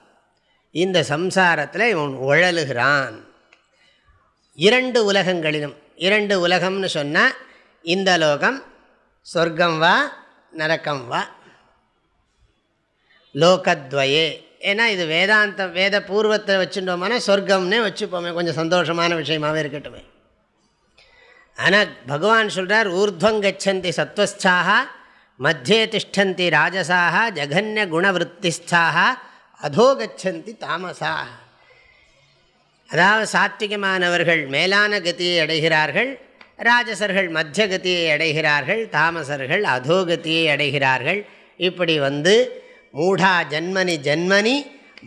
இந்த சம்சாரத்தில் இவன் உழலுகிறான். இரண்டு உலகங்களிலும் இரண்டு உலகம்னு சொன்னால் இந்த லோகம் சொர்க்கம் வா நரக்கம் வா. லோகத்வயே. ஏன்னா இது வேதாந்தம் வேத பூர்வத்தை வச்சுட்டோம்னா சொர்க்கம்னே வச்சுப்போமே. கொஞ்சம் சந்தோஷமான விஷயமாகவே இருக்கட்டுமே. ஆனால் பகவான் சொல்கிறார் ஊர்துவங்கச்சந்தி சத்வஸ்தாக மத்தியே திஷ்டந்தி ராஜசாக ஜகன்ய குணவருத்திஸ்தாக அதோ கச்சந்தி தாமசா அதாவது சாத்விகமானவர்கள் மேலான கத்தியை அடைகிறார்கள் ராஜசர்கள் மத்திய கதியை அடைகிறார்கள் தாமசர்கள் அதோகதியை அடைகிறார்கள் இப்படி வந்து மூடா ஜன்மனி ஜன்மனி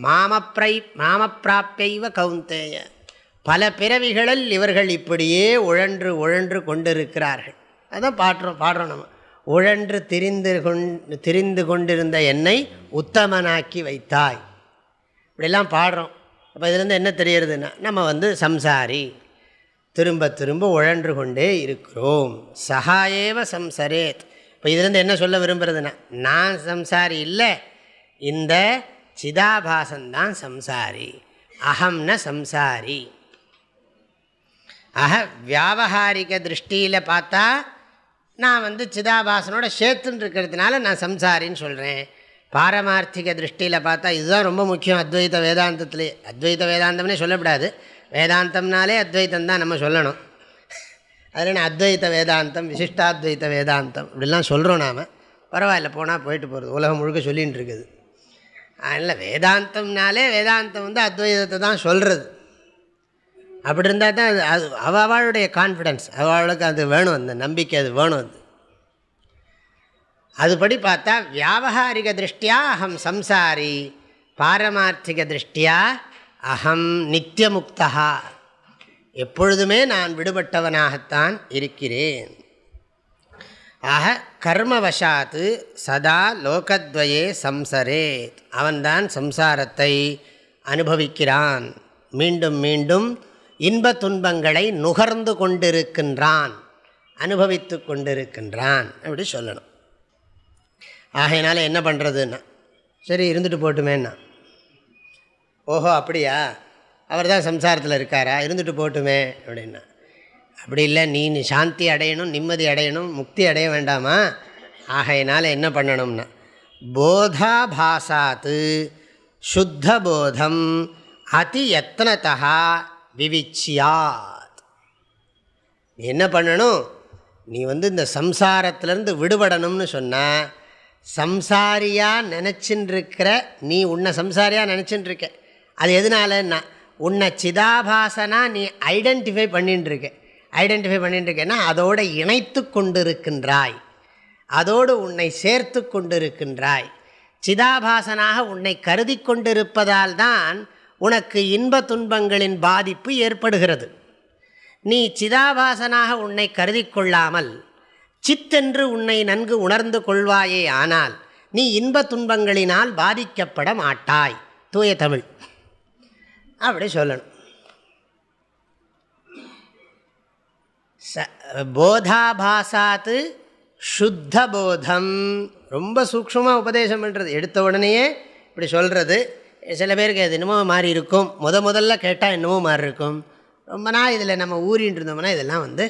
மாமப்ரை மாமப்பிராப்பைவ கவுந்தேய பல பிறவிகளில் இவர்கள் இப்படியே உழன்று உழன்று கொண்டிருக்கிறார்கள். அதான் பாடுறோம் பாடுறோம் நம்ம. உழன்று திரிந்து கொண் திரிந்து கொண்டிருந்த என்னை உத்தமனாக்கி வைத்தாய். இப்படிலாம் பாடுறோம். அப்போ இதுலேருந்து என்ன தெரியறதுன்னா நம்ம வந்து சம்சாரி. திரும்ப திரும்ப உழன்று கொண்டே இருக்கிறோம். சகாயேவ சம்சரேத். இப்போ இதுலேருந்து என்ன சொல்ல விரும்புகிறதுனா நான் சம்சாரி இல்லை இந்த சிதாபாசந்தான் சம்சாரி. அகம்ன சம்சாரி. ஆக வியாபகாரிக திருஷ்டியில் பார்த்தா நான் வந்து சிதாபாசனோட சேர்த்துன்னு இருக்கிறதுனால நான் சம்சாரின்னு சொல்கிறேன் பாரமார்த்திக திருஷ்டியில் பார்த்தா இதுதான் ரொம்ப முக்கியம். அத்வைத வேதாந்தத்துலேயே அத்வைத வேதாந்தம்னே சொல்லக்கூடாது வேதாந்தம்னாலே அத்வைத்தம் தான் நம்ம சொல்லணும். அதில் அத்வைத வேதாந்தம் விசிஷ்டாத்வைத வேதாந்தம் இப்படிலாம் சொல்கிறோம் நாம். பரவாயில்ல போனால் போயிட்டு போகிறது உலகம் முழுக்க சொல்லின்னு இருக்குது அதனால் வேதாந்தம்னாலே வேதாந்தம் வந்து அத்வைதத்தை தான் சொல்கிறது அப்படி இருந்தால் தான் அது அது அவளுடைய கான்ஃபிடென்ஸ் அவளுக்கு அது வேணும் அந்த நம்பிக்கை அது வேணும் அது. அதுபடி பார்த்தா வியாபகாரிக திருஷ்டியா அகம் சம்சாரி பாரமார்த்திக திருஷ்டியா அகம் நித்தியமுக்தா எப்பொழுதுமே நான் விடுபட்டவனாகத்தான் இருக்கிறேன். ஆக கர்மவசாத்து சதா லோகத்வயே சம்சரே அவன்தான் சம்சாரத்தை அனுபவிக்கிறான். மீண்டும் மீண்டும் இன்ப துன்பங்களை நுகர்ந்து கொண்டிருக்கின்றான் அனுபவித்து கொண்டிருக்கின்றான் அப்படி சொல்லணும். ஆகையினால என்ன பண்ணுறதுன்னா சரி இருந்துட்டு போட்டுமேன்னா. ஓஹோ அப்படியா? அவர் தான் சம்சாரத்தில் இருக்காரா? இருந்துட்டு போட்டுமே அப்படின்னா. அப்படி இல்லை நீ சாந்தி அடையணும் நிம்மதி அடையணும் முக்தி அடைய வேண்டாமா? ஆகையினால் என்ன பண்ணணும்னா போதாபாசாத்து சுத்த போதம் அதி யத்னதா விவிச்சியாத். நீ என்ன பண்ணணும்? நீ வந்து இந்த சம்சாரத்திலேருந்து விடுபடணும்னு சொன்னால் சம்சாரியாக நினச்சின்னுருக்குற நீ உன்னை சம்சாரியாக நினச்சின்னு இருக்க அது எதனாலன்னா உன்னை சிதாபாசனா நீ ஐடென்டிஃபை பண்ணின்னு இருக்க ஐடென்டிஃபை பண்ணிட்டுருக்கேன்னா அதோடு இணைத்து கொண்டிருக்கின்றாய். அதோடு உன்னை சேர்த்து கொண்டிருக்கின்றாய். சிதாபாசனாக உன்னை கருதி கொண்டிருப்பதால் தான் உனக்கு இன்ப துன்பங்களின் பாதிப்பு ஏற்படுகிறது. நீ சிதாபாசனாக உன்னை கருதி கொள்ளாமல் சித்தென்று உன்னை நன்கு உணர்ந்து கொள்வாயே ஆனால் நீ இன்ப துன்பங்களினால் பாதிக்கப்பட மாட்டாய். தூய தமிழ். அப்படி சொல்லணும். ச போதாபாசாத்து சுத்த போதம் ரொம்ப சூக்ஷமாக உபதேசம் பண்ணுறது எடுத்த உடனேயே இப்படி சொல்கிறது சில பேருக்கு அது என்னமோ மாறி இருக்கும். முத முதல்ல கேட்டால் என்னமோ மாறி இருக்கும். ரொம்ப நாள் இதில் நம்ம ஊறின்னு இருந்தோம்னா இதெல்லாம் வந்து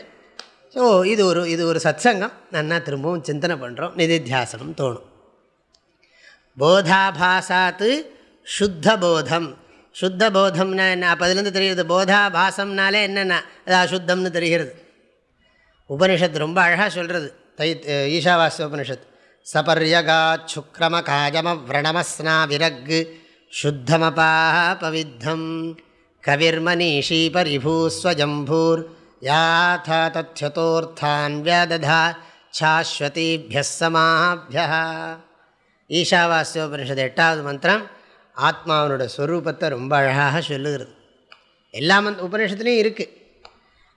ஸோ இது ஒரு இது ஒரு சத்சங்கம். நன்னா திரும்பவும் சிந்தனை பண்ணுறோம் நிதித்தியாசனம் தோணும். போதாபாசாத்து சுத்த போதம் சுத்த போதம்னா என்ன? அப்போ அதுலேருந்து தெரிகிறது போதாபாசம்னாலே என்னென்ன அது அசுத்தம்னு தெரிகிறது. உபனிஷத் ரொம்ப அழகாக சொல்கிறது தை ஈஷாவாஸ்ய உபனிஷத் சபர்யகா சுக்ரம காஜம விரணமஸ்னா விரக் சுத்தமபாபவித்தம் கவிர்மனீஷீ பரிபூஸ்வஜம்பூர் யாத்தா தத்யதோர்த்தான் வியததா சாஸ்வதீபிய சமாபிய ஈஷாவாஸ்யோபனிஷத் எட்டாவது மந்திரம் ஆத்மாவனோட ஸ்வரூபத்தை ரொம்ப அழகாக சொல்லுகிறது. எல்லா மந்த் உபனிஷத்துலேயும் இருக்குது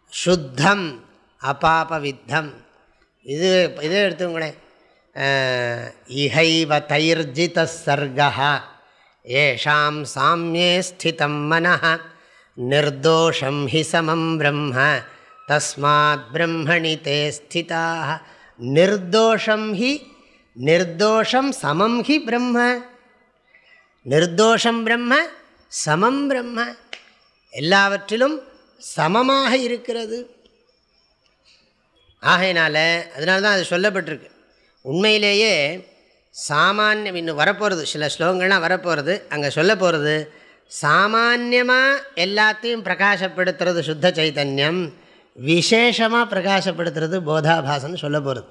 சுத்தம் அபாபவித்தம் இது இதே எடுத்துங்களேன் இஹைவ தைர்ஜித சர்கா ஏஷாம் சாமியே ஸ்திதம் மனः நிர்தோஷம் ஹி சமம் பிரம்ம தஸ்மாத் பிரம்மணி தே ஸ்திதாக நிர்தோஷம் ஹி நிர்தோஷம் சமம் ஹி பிரம்ம நிர்தோஷம் பிரம்ம சமம் பிரம்ம எல்லாவற்றிலும் சமமாக இருக்கிறது. ஆகையினால அதனால தான் அது சொல்லப்பட்டிருக்கு. உண்மையிலேயே சாமானியம் இன்னும் வரப்போகிறது சில ஸ்லோகங்கள்லாம் வரப்போகிறது அங்கே சொல்ல போகிறது சாமான்யமாக எல்லாத்தையும் பிரகாசப்படுத்துறது சுத்த சைத்தன்யம் விசேஷமாக பிரகாசப்படுத்துறது போதாபாசன் சொல்ல போகிறது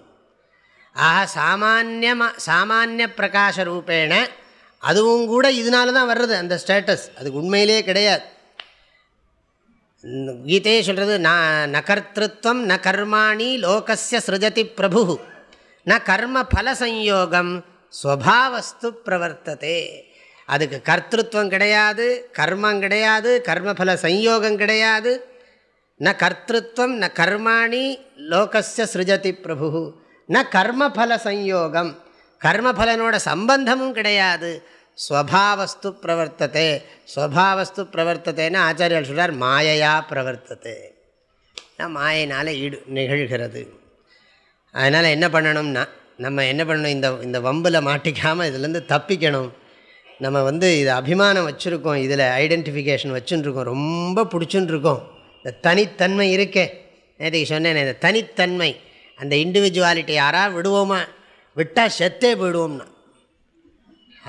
ஆக சாமானியமாக சாமானிய பிரகாச ரூபேண அதுவும் கூட இதனால தான் வர்றது அந்த ஸ்டேட்டஸ் அதுக்கு உண்மையிலே கிடையாது. கீதையே சொல்கிறது நான் ந கர்த்திருவம் ந கர்மாணி லோகசிய சிருஜதி பிரபு ந கர்ம ஃபலசம்யோகம் ஸ்வபாவஸ்து பிரவர்த்ததே. அதுக்கு கர்த்திருவம் கிடையாது கர்மம் கிடையாது கர்மபல சஞ்யோகம் கிடையாது. ந கர்த்திருவம் ந கர்மாணி லோகஸ்ய சிருஜதி பிரபு ந கர்மபல சஞ்யோகம். கர்மபலனோட சம்பந்தமும் கிடையாது. ஸ்வபாவஸ்து பிரவர்த்தத்தை ஸ்வபாவஸ்து பிரவர்த்தத்தைன்னு ஆச்சாரியர் சொல்கிறார் மாயையா பிரவர்த்தத்தை மாயினால் ஈடு நிகழ்கிறது. அதனால் என்ன பண்ணணும்னா நம்ம என்ன பண்ணணும்? இந்த இந்த வம்பில் மாட்டிக்காமல் இதுலேருந்து தப்பிக்கணும். நம்ம வந்து இது அபிமானம் வச்சுருக்கோம் இதில் ஐடென்டிஃபிகேஷன் வச்சுருக்கோம் ரொம்ப பிடிச்சுருக்கோம் இந்த தனித்தன்மை இருக்கே. நேற்றுக்கு சொன்னேன் இந்த தனித்தன்மை. அந்த இண்டிவிஜுவாலிட்டி யாராக விடுவோமா? விட்டால் செத்தே போயிடுவோம்னா.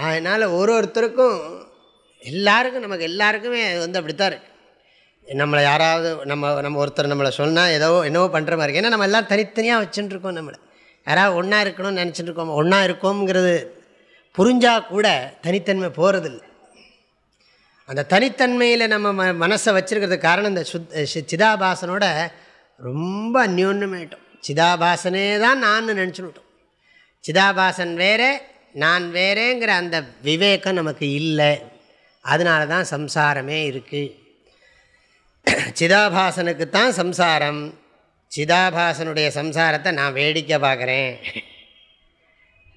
அதனால் ஒரு ஒருத்தருக்கும் எல்லாருக்கும் நமக்கு எல்லாருக்குமே அது வந்து அப்படித்தான் இருக்குது நம்மளை யாராவது நம்ம நம்ம ஒருத்தர் நம்மளை சொன்னால் ஏதோ என்னவோ பண்ணுற மாதிரி ஏன்னா நம்ம எல்லாம் தனித்தனியாக வச்சுட்டுருக்கோம் நம்மளை. யாராவது ஒன்றா இருக்கணும்னு நினச்சிட்டு இருக்கோம் ஒன்றா இருக்கோங்கிறது புரிஞ்சால் கூட தனித்தன்மை போகிறதில்ல அந்த தனித்தன்மையில் நம்ம ம மனசை வச்சுருக்கிறதுக்கு காரணம் இந்த சுத் சிதாபாசனோட ரொம்ப அந்யோன்யமாயிட்டோம். சிதாபாசனே தான் நான் நினச்சுட்டோம் சிதாபாசன் வேறே நான் வேறேங்கிற அந்த விவேகம் நமக்கு இல்லை. அதனால தான் சம்சாரமே இருக்குது சிதாபாசனுக்கு தான் சம்சாரம். சிதாபாசனுடைய சம்சாரத்தை நான் வேடிக்கை பார்க்குறேன்.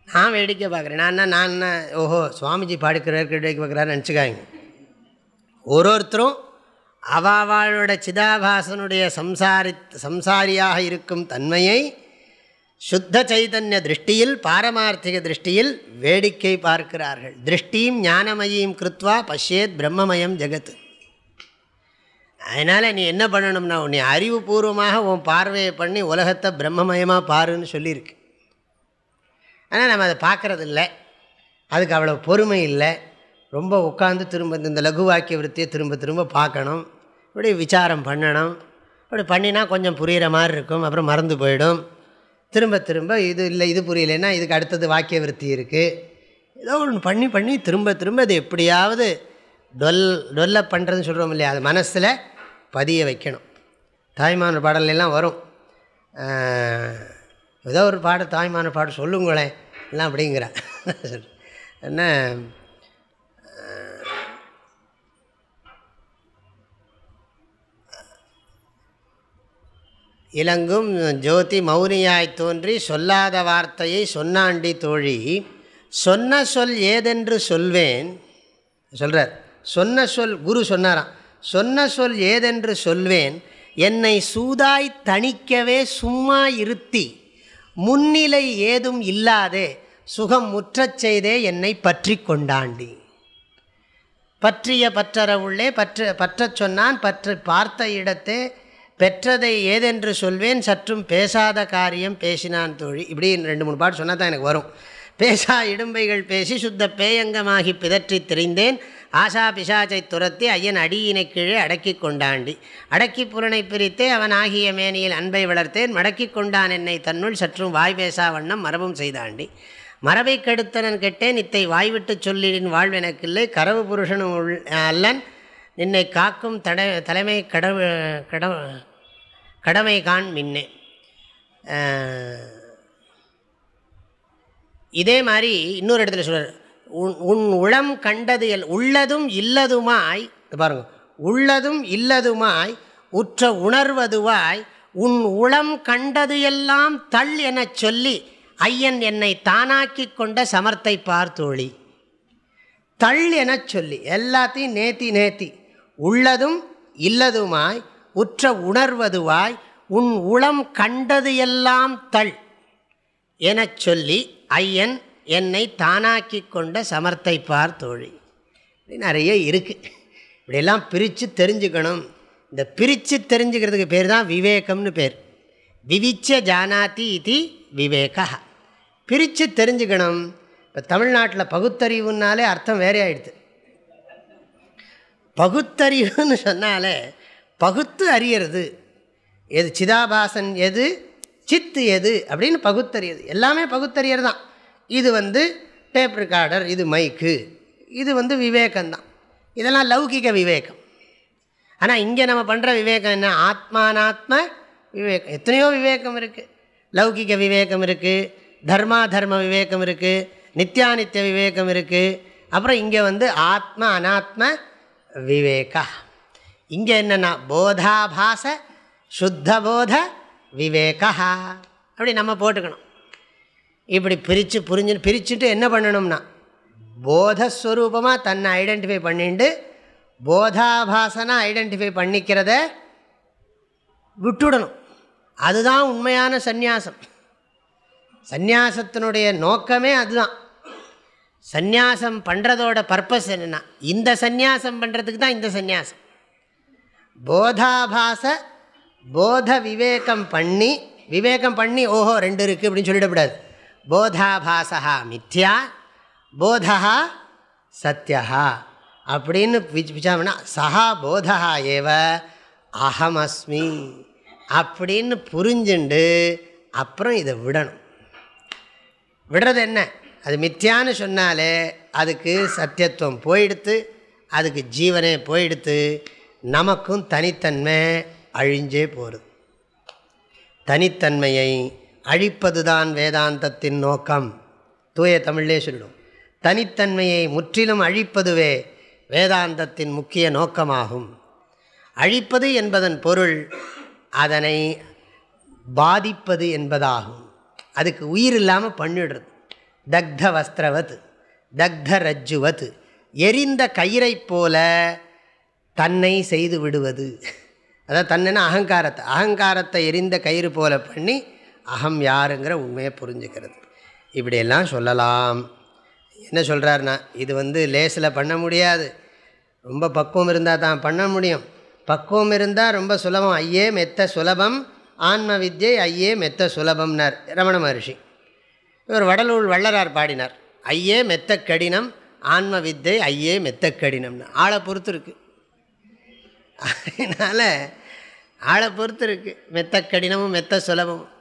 நான் வேடிக்கை பார்க்குறேன். நான் நான் ஓஹோ சுவாமிஜி பாடுக்கிறார் வேடிக்கை பார்க்குறாரு நினச்சிக்காங்க ஒரு ஒருத்தரும் அவாவாளோட சிதாபாசனுடைய சம்சாரி சம்சாரியாக இருக்கும் தன்மையை சுத்த சைதன்ய திருஷ்டியில் பாரமார்த்திக திருஷ்டியில் வேடிக்கை பார்க்கிறார்கள். திருஷ்டியும் ஞானமயம் கிருத்வா பஷ்யேத் பிரம்மமயம் ஜெகத். அதனால் நீ என்ன பண்ணணும்னா உன்னை அறிவுபூர்வமாக உன் பார்வையை பண்ணி உலகத்தை பிரம்மமயமாக பாருன்னு சொல்லியிருக்கு. ஆனால் நம்ம அதை பார்க்குறதில்ல. அதுக்கு அவ்வளோ பொறுமை இல்லை. ரொம்ப உட்காந்து திரும்ப இந்த லகு வாக்கிய விற்த்தியை திரும்ப திரும்ப பார்க்கணும். இப்படி விசாரம் பண்ணணும். இப்படி பண்ணினா கொஞ்சம் புரிகிற மாதிரி இருக்கும். அப்புறம் மறந்து போயிடும். திரும்ப திரும்ப இது இல்லை இது புரியலைன்னா இதுக்கு அடுத்தது வாக்கிய விருத்தி இருக்குது ஏதோ ஒன்று பண்ணி பண்ணி திரும்ப திரும்ப அது எப்படியாவது டொல் டொல்ல பண்ணுறதுன்னு சொல்கிறோம் இல்லையா? அது மனசில் பதிய வைக்கணும். தாய்மான பாடலெல்லாம் வரும். ஏதோ ஒரு பாட தாய்மான பாட சொல்லுங்களேன் எல்லாம் அப்படிங்கிற. என்ன? இலங்கும் ஜோதி மௌனியாய் தோன்றி சொல்லாத வார்த்தையை சொன்னாண்டி தோழி சொன்ன சொல் ஏதென்று சொல்வேன். சொல்கிறார் சொன்ன சொல் குரு சொன்னாராம். சொன்ன சொல் ஏதென்று சொல்வேன்? என்னை சூதாய் தணிக்கவே சும்மா இருத்தி முன்னிலை ஏதும் இல்லாதே சுகம் முற்றச் செய்தே என்னை பற்றி கொண்டாண்டி. பற்றிய பற்றறவுள்ளே பற்ற பற்றச் சொன்னான் பற்று பார்த்த இடத்தே பெற்றதை ஏதென்று சொல்வேன் சற்றும் பேசாத காரியம் பேசினான் தோழி. இப்படி ரெண்டு மூணு பாட்டு சொன்னால் தான் எனக்கு வரும். பேசா இடும்பைகள் பேசி சுத்த பேயங்கமாகி பிதற்றி தெரிந்தேன் ஆசா பிசாச்சை துரத்தி ஐயன் அடியினை கீழே அடக்கி கொண்டாண்டி. அடக்கி புலனை பிரித்தே அவன் ஆகிய மேனியில் அன்பை வளர்த்தேன். மடக்கி கொண்டான் என்னை தன்னுள் சற்றும் வாய் பேசா வண்ணம் மரபும் செய்தாண்டி. மரபை கெடுத்தனன் கெட்டேன். இத்தை வாய்விட்டு சொல்லிடின் வாழ்வெனக்கில்லை. கரவு புருஷனும் அல்லன். நின்னை காக்கும் தட தலைமை கடவு கட கடமை கான் மின்னே. இதே மாதிரி இன்னொரு இடத்துல சொல்கிறார் உன் உன் உளம் கண்டது எல் உள்ளதும் இல்லதுமாய் பாருங்க உள்ளதும் இல்லதுமாய் உற்ற உணர்வதுவாய் உன் உளம் கண்டது எல்லாம் தள் எனச் சொல்லி ஐயன் என்னை தானாக்கி கொண்ட சமர்த்தை பார்த்தோழி தள் எனச் சொல்லி எல்லாத்தையும் நேத்தி நேத்தி உள்ளதும் இல்லதுமாய் உற்ற உணர்வதுவாய் உன் உளம் கண்டது எல்லாம் தள் எனச் சொல்லி ஐயன் என்னை தானாக்கி கொண்ட சமர்த்தைப்பார் தோழி. நிறைய இருக்குது இப்படியெல்லாம் பிரித்து தெரிஞ்சுக்கணும். இந்த பிரித்து தெரிஞ்சுக்கிறதுக்கு பேர் தான் விவேகம்னு பேர். விவிச்ச ஜானாதி இது விவேகா. பிரித்து தெரிஞ்சுக்கணும். இப்போ தமிழ்நாட்டில் பகுத்தறிவுனாலே அர்த்தம் வேறே ஆகிடுது பகுத்தறிவுன்னு சொன்னாலே பகுத்து அறியறது. எது சிதாபாசன் எது சித்து எது அப்படின்னு பகுத்தறியது எல்லாமே பகுத்தறியர் தான். இது வந்து டேப் ரெக்கார்டர் இது மைக்கு இது வந்து விவேகம்தான். இதெல்லாம் லௌகிக விவேகம். ஆனால் இங்கே நம்ம பண்ணுற விவேகம் என்ன? ஆத்மானாத்ம விவேகம். எத்தனையோ விவேகம் இருக்குது லௌகிக விவேகம் இருக்குது தர்மா தர்ம விவேகம் இருக்குது நித்யானித்திய விவேகம் இருக்குது அப்புறம் இங்கே வந்து ஆத்ம அனாத்ம விவேகா. இங்கே என்னென்னா போதாபாச சுத்தபோத விவேகா. அப்படி நம்ம போட்டுக்கணும். இப்படி பிரித்து புரிஞ்சு பிரிச்சுட்டு என்ன பண்ணணும்னா போதஸ்வரூபமாக தன்னை ஐடென்டிஃபை பண்ணிட்டு போதாபாசனாக ஐடென்டிஃபை பண்ணிக்கிறத விட்டுடணும். அதுதான் உண்மையான சந்நியாசம். சந்நியாசத்தினுடைய நோக்கமே அதுதான். சந்நியாசம் பண்ணுறதோட பர்பஸ் என்னென்னா இந்த சந்நியாசம் பண்ணுறதுக்கு தான் இந்த சந்நியாசம். போதாபாச போத விவேகம் பண்ணி விவேகம் பண்ணி ஓஹோ ரெண்டு இருக்குது அப்படின்னு சொல்லிடக்கூடாது. போதாபாசா மித்யா போதா சத்தியா அப்படின்னு விசாரணா சஹா போதா ஏவ அகமஸ்மி அப்படின்னு புரிஞ்சுண்டு அப்புறம் இதை விடணும். விடுறது என்ன? அது மித்தியான்னு சொன்னாலே அதுக்கு சத்தியத்துவம் போயிடுத்து அதுக்கு ஜீவனே போயிடுத்து நமக்கும் தனித்தன்மை அழிஞ்சே போகிறது தனித்தன்மையை அழிப்பதுதான் வேதாந்தத்தின் நோக்கம். தூய தமிழ்லே சொல்லிடும். தனித்தன்மையை முற்றிலும் அழிப்பதுவே வேதாந்தத்தின் முக்கிய நோக்கமாகும். அழிப்பது என்பதன் பொருள் அதனை பாதிப்பது என்பதாகும். அதுக்கு உயிர் இல்லாமல் பண்ணிடுறது. தக்த வஸ்திரவத் தக்த ரஜ்ஜுவத் எரிந்த கயிறை போல தன்னை செய்து விடுவது. அதாவது தன்னைன்னா அகங்காரத்தை அகங்காரத்தை எரிந்த கயிறு போல பண்ணி அகம் யாருங்கிற உண்மையை புரிஞ்சுக்கிறது. இப்படியெல்லாம் சொல்லலாம். என்ன சொல்கிறாருன்னா இது வந்து லேசில் பண்ண முடியாது. ரொம்ப பக்குவம் இருந்தால் தான் பண்ண முடியும். பக்குவம் இருந்தால் ரொம்ப சுலபம். ஐயே மெத்த சுலபம். ஆன்ம வித்யை ஐயே மெத்த சுலபம்னார் ரமண மகர்ஷி. இவர் வடலூர் வள்ளலார் பாடினார். ஐயே மெத்த கடினம். ஆன்ம வித்தை ஐயே மெத்த கடினம்னு. ஆளை பொறுத்து இருக்குது அதனால் ஆளை பொறுத்து இருக்குது மெத்த கடினமும் மெத்த சுலபமும்.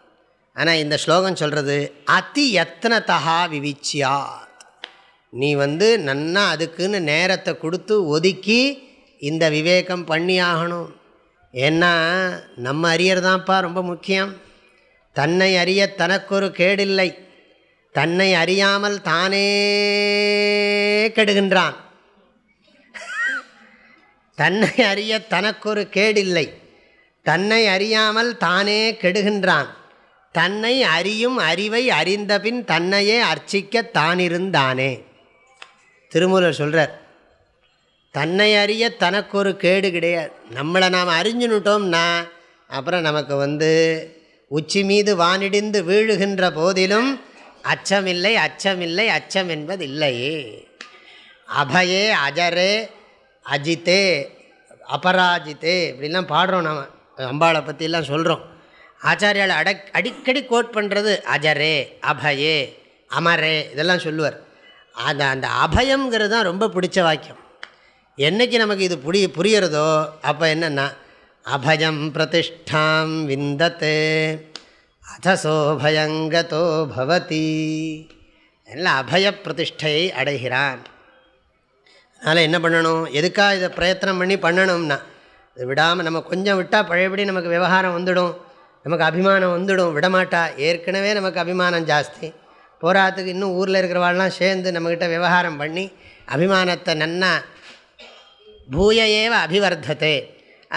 ஆனால் இந்த ஸ்லோகம் சொல்கிறது அதி யத்னதா விவிச்சியாத் நீ வந்து நன்னா அதுக்குன்னு நேரத்தை கொடுத்து ஒதுக்கி இந்த விவேகம் பண்ணி ஆகணும் ஏன்னா நம்ம அறியறதான்ப்பா ரொம்ப முக்கியம். தன்னை அறிய தனக்கொரு கேடில்லை. தன்னை அறியாமல் தானே கெடுகின்றான். தன்னை அறிய தனக்கொரு கேடில்லை. தன்னை அறியாமல் தானே கெடுகின்றான். தன்னை அறியும் அறிவை அறிந்தபின் தன்னையே அர்ச்சிக்க தானிருந்தானே. திருமூலர் சொல்கிறார் தன்னை அறிய தனக்கு ஒரு கேடு கிடையாது. நம்மளை நாம் அறிஞ்சுனுட்டோம்னா அப்புறம் நமக்கு வந்து உச்சி மீது வானிடிந்து வீழுகின்ற போதிலும் அச்சமில்லை அச்சமில்லை அச்சம் என்பது இல்லையே அபயே அஜரே அஜித்தே அபராஜித்தே இப்படிலாம் பாடுறோம் நாம். அம்பாளை பற்றிலாம் சொல்கிறோம் ஆச்சாரியால் அடக் அடிக்கடி கோட் பண்ணுறது அஜரே அபயே அமரே இதெல்லாம் சொல்லுவார். அந்த அந்த அபயங்கிறது தான் ரொம்ப பிடிச்ச வாக்கியம். என்றைக்கு நமக்கு இது புரிய புரியறதோ அப்போ என்னென்னா அபயம் பிரதிஷ்டாம் விந்தத்தே அதசோ பயங்கதோ பவதி. எல்லாம் அபய பிரதிஷ்டையை அடைகிறான். அதனால் என்ன பண்ணணும்? எதுக்காக இதை பிரயத்தனம் பண்ணி பண்ணணும்னா இது விடாமல் நம்ம கொஞ்சம் விட்டால் பழையபடி நமக்கு விவகாரம் வந்துடும். நமக்கு அபிமானம் வந்துடும் விடமாட்டா? ஏற்கனவே நமக்கு அபிமானம் ஜாஸ்தி. போராத்துக்கு இன்னும் ஊரில் இருக்கிறவாள்லாம் சேர்ந்து நம்மக்கிட்ட விவகாரம் பண்ணி அபிமானத்தை நன்னா பூய ஏவ அபிவர்த்தத்தை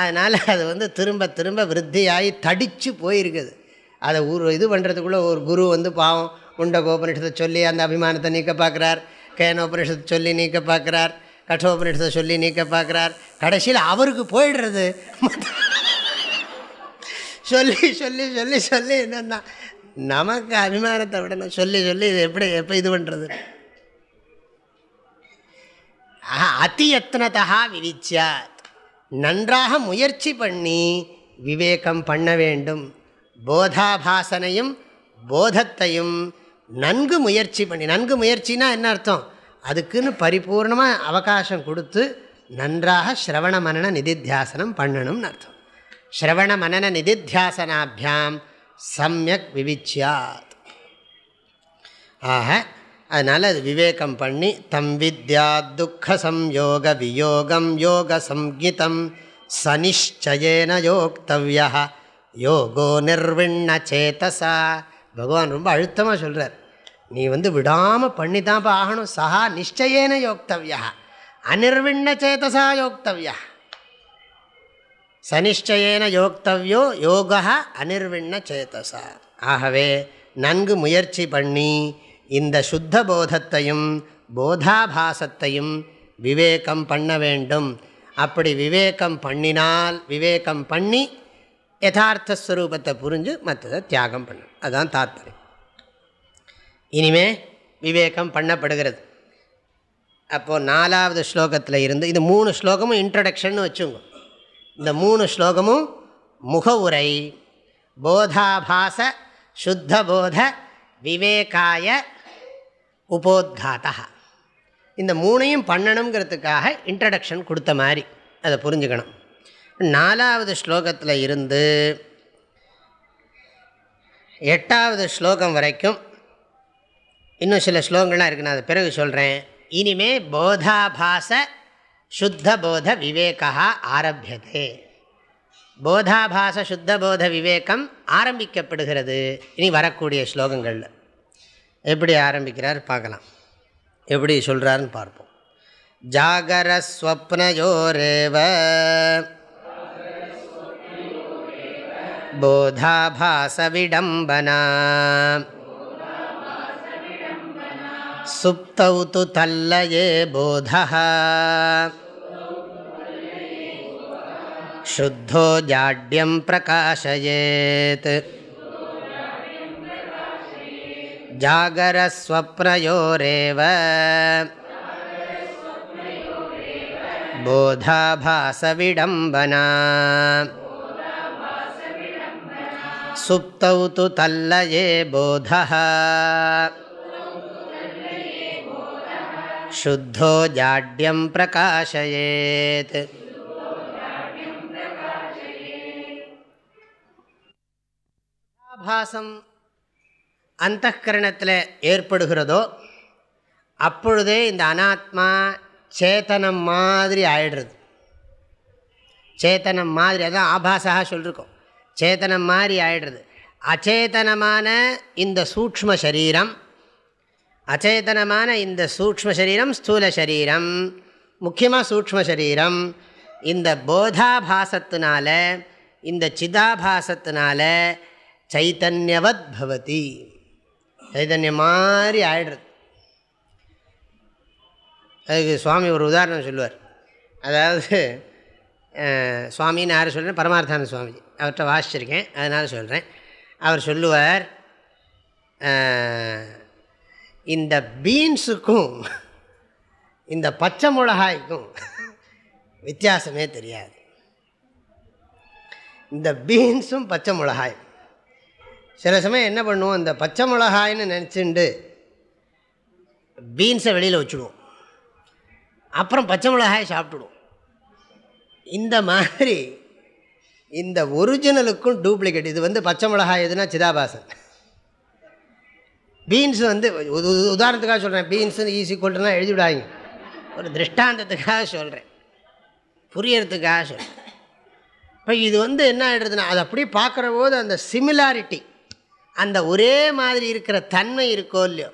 அதனால் அது வந்து திரும்ப திரும்ப விருத்தியாகி தடித்து போயிருக்குது. அதை ஊர் இது பண்ணுறதுக்குள்ளே ஒரு குரு வந்து பாவம் உண்டகோபனிஷத்தை சொல்லி அந்த அபிமானத்தை நீக்க பார்க்குறார். கேனோபனிஷத்தை சொல்லி நீக்க பார்க்குறார். கட்டோபனிஷத்தை சொல்லி நீக்க பார்க்குறார். கடைசியில் அவருக்கு போயிடுறது. சொல்லி சொல்லி சொல்லி சொல்லி என்னென்னா நமக்கு அபிமானத்தை விடணும். சொல்லி சொல்லி இது எப்படி எப்போ இது பண்ணுறது அதி யத்னதா விவிச்சாத் நன்றாக முயற்சி பண்ணி விவேகம் பண்ண வேண்டும். போதாபாசனையும் போதத்தையும் நன்கு முயற்சி பண்ணி நன்கு முயற்சினா என்ன அர்த்தம்? அதுக்குன்னு பரிபூர்ணமாக அவகாசம் கொடுத்து நன்றாக ஸ்ரவண மரண நிதித்தியாசனம் பண்ணணும்னு அர்த்தம். ஸ்ரவண மனன நிதித்தியாசனாபியாம் சமயக் விவிச்சியாத் ஆக அதனால் அது விவேகம் பண்ணி தம் வித்யா துக்க சம்யோக வியோகம் யோக சம்ஹிதம் சனிச்சயேன யோக்தவ்யா யோகோ நிர்விண்ண சேதசா பகவான் ரொம்ப அழுத்தமாக சொல்கிறார் நீ வந்து விடாமல் பண்ணி தான்ப்பா ஆகணும் சஹா நிச்சயேன யோக்தவ்யா அனிர்விண்ண சேதசா யோக்தவ்யா சனிச்சயேன யோக்தவ்யோ யோகா அனிர்விண்ண சேதசா. ஆகவே நன்கு முயற்சி பண்ணி இந்த சுத்த போதத்தையும் போதாபாசத்தையும் விவேகம் பண்ண வேண்டும். அப்படி விவேகம் பண்ணினால் விவேகம் பண்ணி யதார்த்த ஸ்வரூபத்தை புரிஞ்சு மற்றதை தியாகம் பண்ணும் அதுதான் தாத்பரியம். இனிமே விவேகம் பண்ணப்படுகிறது. அப்போது நாலாவது ஸ்லோகத்தில் இருந்து இது மூணு ஸ்லோகமும் இன்ட்ரடக்ஷன் வச்சுங்க. இந்த மூணு ஸ்லோகமும் முகவுரை. போதாபாச சுத்த போத விவேகாய உபோத்காத்தா இந்த மூணையும் பண்ணணுங்கிறதுக்காக இன்ட்ரடக்ஷன் கொடுத்த மாதிரி அதை புரிஞ்சுக்கணும். நாலாவது ஸ்லோகத்தில் இருந்து எட்டாவது ஸ்லோகம் வரைக்கும் இன்னும் சில ஸ்லோகங்கள்லாம் இருக்குது நான் அதை பிறகு சொல்கிறேன் இனிமே போதாபாச சுத்த போத விவேகா ஆரம்பியதே போதாபாச சுத்தபோத விவேகம் ஆரம்பிக்கப்படுகிறது இனி வரக்கூடிய ஸ்லோகங்களில். எப்படி ஆரம்பிக்கிறார் பார்க்கலாம். எப்படி சொல்கிறாருன்னு பார்ப்போம். ஜாகரஸ்வப்னயோரேவ போதாபாச விடம்பனா. सुप्तौ तु तल्लये बोधः। शुद्धो जाड्यं प्रकाशयेत्। जागरस्वप्नयोरेव। बोधाभासविडम्बना। सुप्तौ तु तल्लये बोधः शुद्धो जाड्यं प्रकाशयेत् ஆபாசம் அந்த கரணத்தில் ஏற்படுகிறதோ அப்பொழுதே இந்த அனாத்மா சேத்தனம் மாதிரி ஆயிடுறது சேத்தனம் மாதிரி அதான் ஆபாசாக சொல்லியிருக்கோம் சேத்தனம் மாதிரி ஆயிடுறது அச்சேதனமான இந்த சூக்ம சரீரம் அச்சேதனமான இந்த சூக்ம சரீரம் ஸ்தூல சரீரம். முக்கியமாக சூக்ம சரீரம். இந்த போதாபாசத்தினால இந்த சிதாபாசத்தினால சைத்தன்யவத் பவதி. சைத்தன்யம் மாதிரி ஆயிடுறது. அதுக்கு சுவாமி ஒரு உதாரணம் சொல்லுவார். அதாவது சுவாமின்னு யார் சொல்கிறேன் பரமார்த்தான சுவாமிஜி. அவர்கிட்ட வாசிச்சிருக்கேன் அதனால் சொல்கிறேன் அவர் சொல்லுவார் இந்த பீன்ஸுக்கும் இந்த பச்சை மிளகாய்க்கும் வித்தியாசமே தெரியாது. இந்த பீன்ஸும் பச்சை மிளகாய். சில சமயம் என்ன பண்ணுவோம் இந்த பச்சை மிளகாய்னு நினச்சிண்டு பீன்ஸை வெளியில் வச்சுடுவோம். அப்புறம் பச்சை மிளகாய் சாப்பிட்டுடுவோம். இந்த மாதிரி இந்த ஒரிஜினலுக்கும் டூப்ளிகேட் இது வந்து பச்சை மிளகாய் எதுனா சிதாபாசன். பீன்ஸ் வந்து உதாரணத்துக்காக சொல்கிறேன் பீன்ஸுன்னு ஈஸி கொண்டுனா எழுதி விடாங்க ஒரு திருஷ்டாந்தத்துக்காக சொல்கிறேன் புரியறதுக்காக சொல்கிறேன் இப்போ இது வந்து என்ன ஆகிடுதுன்னா அது அப்படியே பார்க்குற போது அந்த சிமிலாரிட்டி அந்த ஒரே மாதிரி இருக்கிற தன்மை இருக்கோ இல்லையோ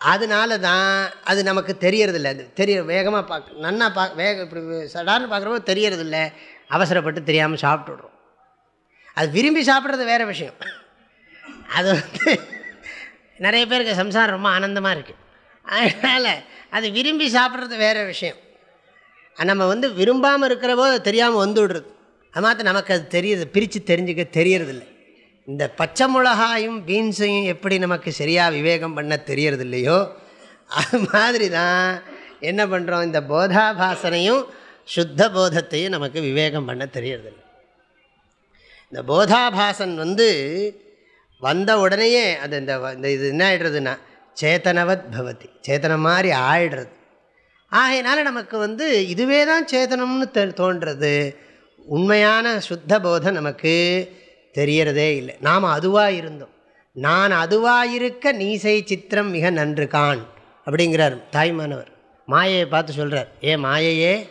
அதனால தான் அது நமக்கு தெரியறதில்ல. அது தெரிய வேகமாக பார்க்க நன்னா பா வேக இப்படி சடார்னு பார்க்குறப்போ தெரியறதில்ல. அவசரப்பட்டு தெரியாமல் சாப்பிட்டுடுறோம். அது விரும்பி சாப்பிட்றது வேறு விஷயம். அது வந்து நிறைய பேருக்கு சம்சாரம் ரொம்ப ஆனந்தமாக இருக்குது அதனால் அது விரும்பி சாப்பிட்றது வேறு விஷயம். நம்ம வந்து விரும்பாமல் இருக்கிற போது அது தெரியாமல் வந்து விடுறது. அது மாத்திரம் நமக்கு அது தெரியுது பிரித்து தெரிஞ்சுக்க தெரியறதில்லை. இந்த பச்சை மிளகாயும் பீன்ஸையும் எப்படி நமக்கு சரியாக விவேகம் பண்ண தெரியறது இல்லையோ அது மாதிரி தான் என்ன பண்ணுறோம் இந்த போதாபாசனையும் சுத்த போதத்தையும் நமக்கு விவேகம் பண்ண தெரியறதில்லை. இந்த போதாபாசன் வந்து வந்த உடனேயே அது இந்த இந்த இது என்ன ஆகிடுறதுன்னா சேத்தனவத் பவதி. சேத்தனம் மாதிரி ஆயிடுறது. ஆகையினால நமக்கு வந்து இதுவே தான் சேத்தனம்னு தோன்றது. உண்மையான சுத்த போதம் நமக்கு தெரியறதே இல்லை. நாம் அதுவாக இருந்தோம். நான் அதுவாக இருக்க நீசை சித்திரம் மிக நன்று கான் அப்படிங்கிறார் தாய்மானவர் மாயையை பார்த்து சொல்கிறார் ஏ மாயையே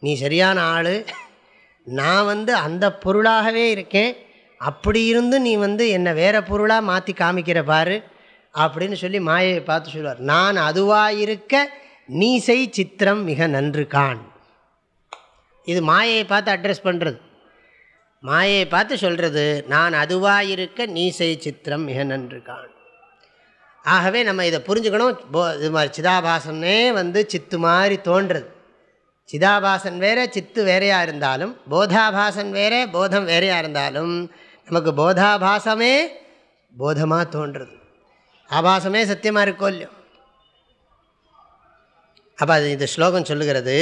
நீ சரியான ஆள். நான் வந்து அந்த பொருளாகவே இருக்கேன். அப்படி இருந்து நீ வந்து என்னை வேறு பொருளாக மாற்றி காமிக்கிற பாரு அப்படின்னு சொல்லி மாயையை பார்த்து சொல்லுவார். நான் அதுவாக இருக்க நீசை சித்திரம் மிக நன்று கான் இது மாயையை பார்த்து அட்ரஸ் பண்ணுறது மாயையை பார்த்து சொல்கிறது நான் அதுவாயிருக்க நீசை சித்திரம் மிக நன்று கான் ஆகவே நம்ம இதை புரிஞ்சுக்கணும். போ இது மாதிரி சிதாபாசனே வந்து சித்து மாதிரி தோன்றுறது சிதாபாசன் வேறு சித்து வேறையாக இருந்தாலும் போதாபாசன் வேறே போதம் வேறையாக இருந்தாலும் நமக்கு போதாபாசமே போதமாக தோன்றுறது. ஆபாசமே சத்தியமாக இருக்கோ இல்லையோ? அப்போ அது இந்த ஸ்லோகம் சொல்லுகிறது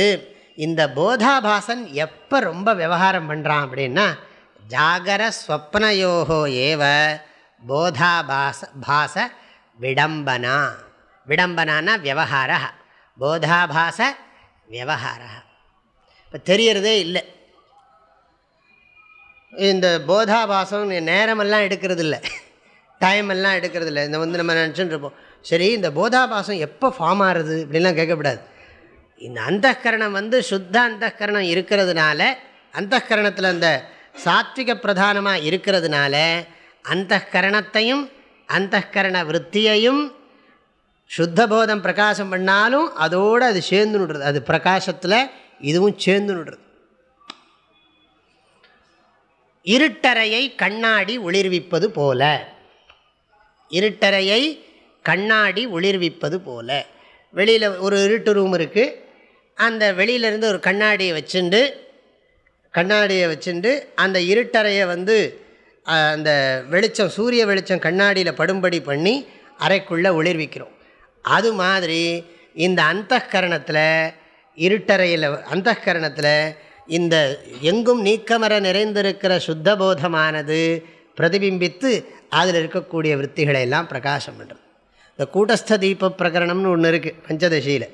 இந்த போதாபாசன் எப்போ ரொம்ப விவகாரம் பண்ணுறான் அப்படின்னா ஜாகர ஸ்வப்னயோகோ ஏவ போதாபாச பாச விடம்பனா. விடம்பனானா விவகார போதாபாச விவகார இப்போ தெரியறதே இல்லை. இந்த போதாபாசம் நேரமெல்லாம் எடுக்கிறது இல்லை டைம் எல்லாம் எடுக்கிறது இல்லை இந்த வந்து நம்ம நினச்சிட்டு இருப்போம் சரி இந்த போதாபாசம் எப்போ ஃபார்ம் ஆகுறது இப்படிலாம் கேட்கக்கூடாது. இந்த அந்தகரணம் வந்து சுத்த அந்தகரணம் இருக்கிறதுனால அந்தகரணத்தில் அந்த சாத்விக பிரதானமாக இருக்கிறதுனால அந்தகரணத்தையும் அந்தகரண விற்த்தியையும் சுத்த போதம் பிரகாசம் பண்ணாலும் அதோடு அது சேர்ந்து நுடுறது அது பிரகாசத்தில் இதுவும் சேர்ந்து நுடுறது இருட்டறையை கண்ணாடி ஒளிர்விப்பது போல. இருட்டறையை கண்ணாடி ஒளிர்விப்பது போல. வெளியில் ஒரு இருட்டு ரூம் இருக்குது அந்த வெளியிலேருந்து ஒரு கண்ணாடியை வச்சுண்டு கண்ணாடியை வச்சுண்டு அந்த இருட்டறையை வந்து அந்த வெளிச்சம் சூரிய வெளிச்சம் கண்ணாடியில் படும்படி பண்ணி அறைக்குள்ளே ஒளிர்விக்கிறோம். அது மாதிரி இந்த அந்தகரணத்தில் இருட்டறையில் அந்தகரணத்தில் இந்த எங்கும் நீக்கமர நிறைந்திருக்கிற சுத்தபோதமானது பிரதிபிம்பித்து அதில் இருக்கக்கூடிய விற்த்திகளை எல்லாம் பிரகாசம் பண்ணுறது இந்த கூட்டஸ்த தீப பிரகரணம்னு ஒன்று இருக்குது பஞ்சதசியில்.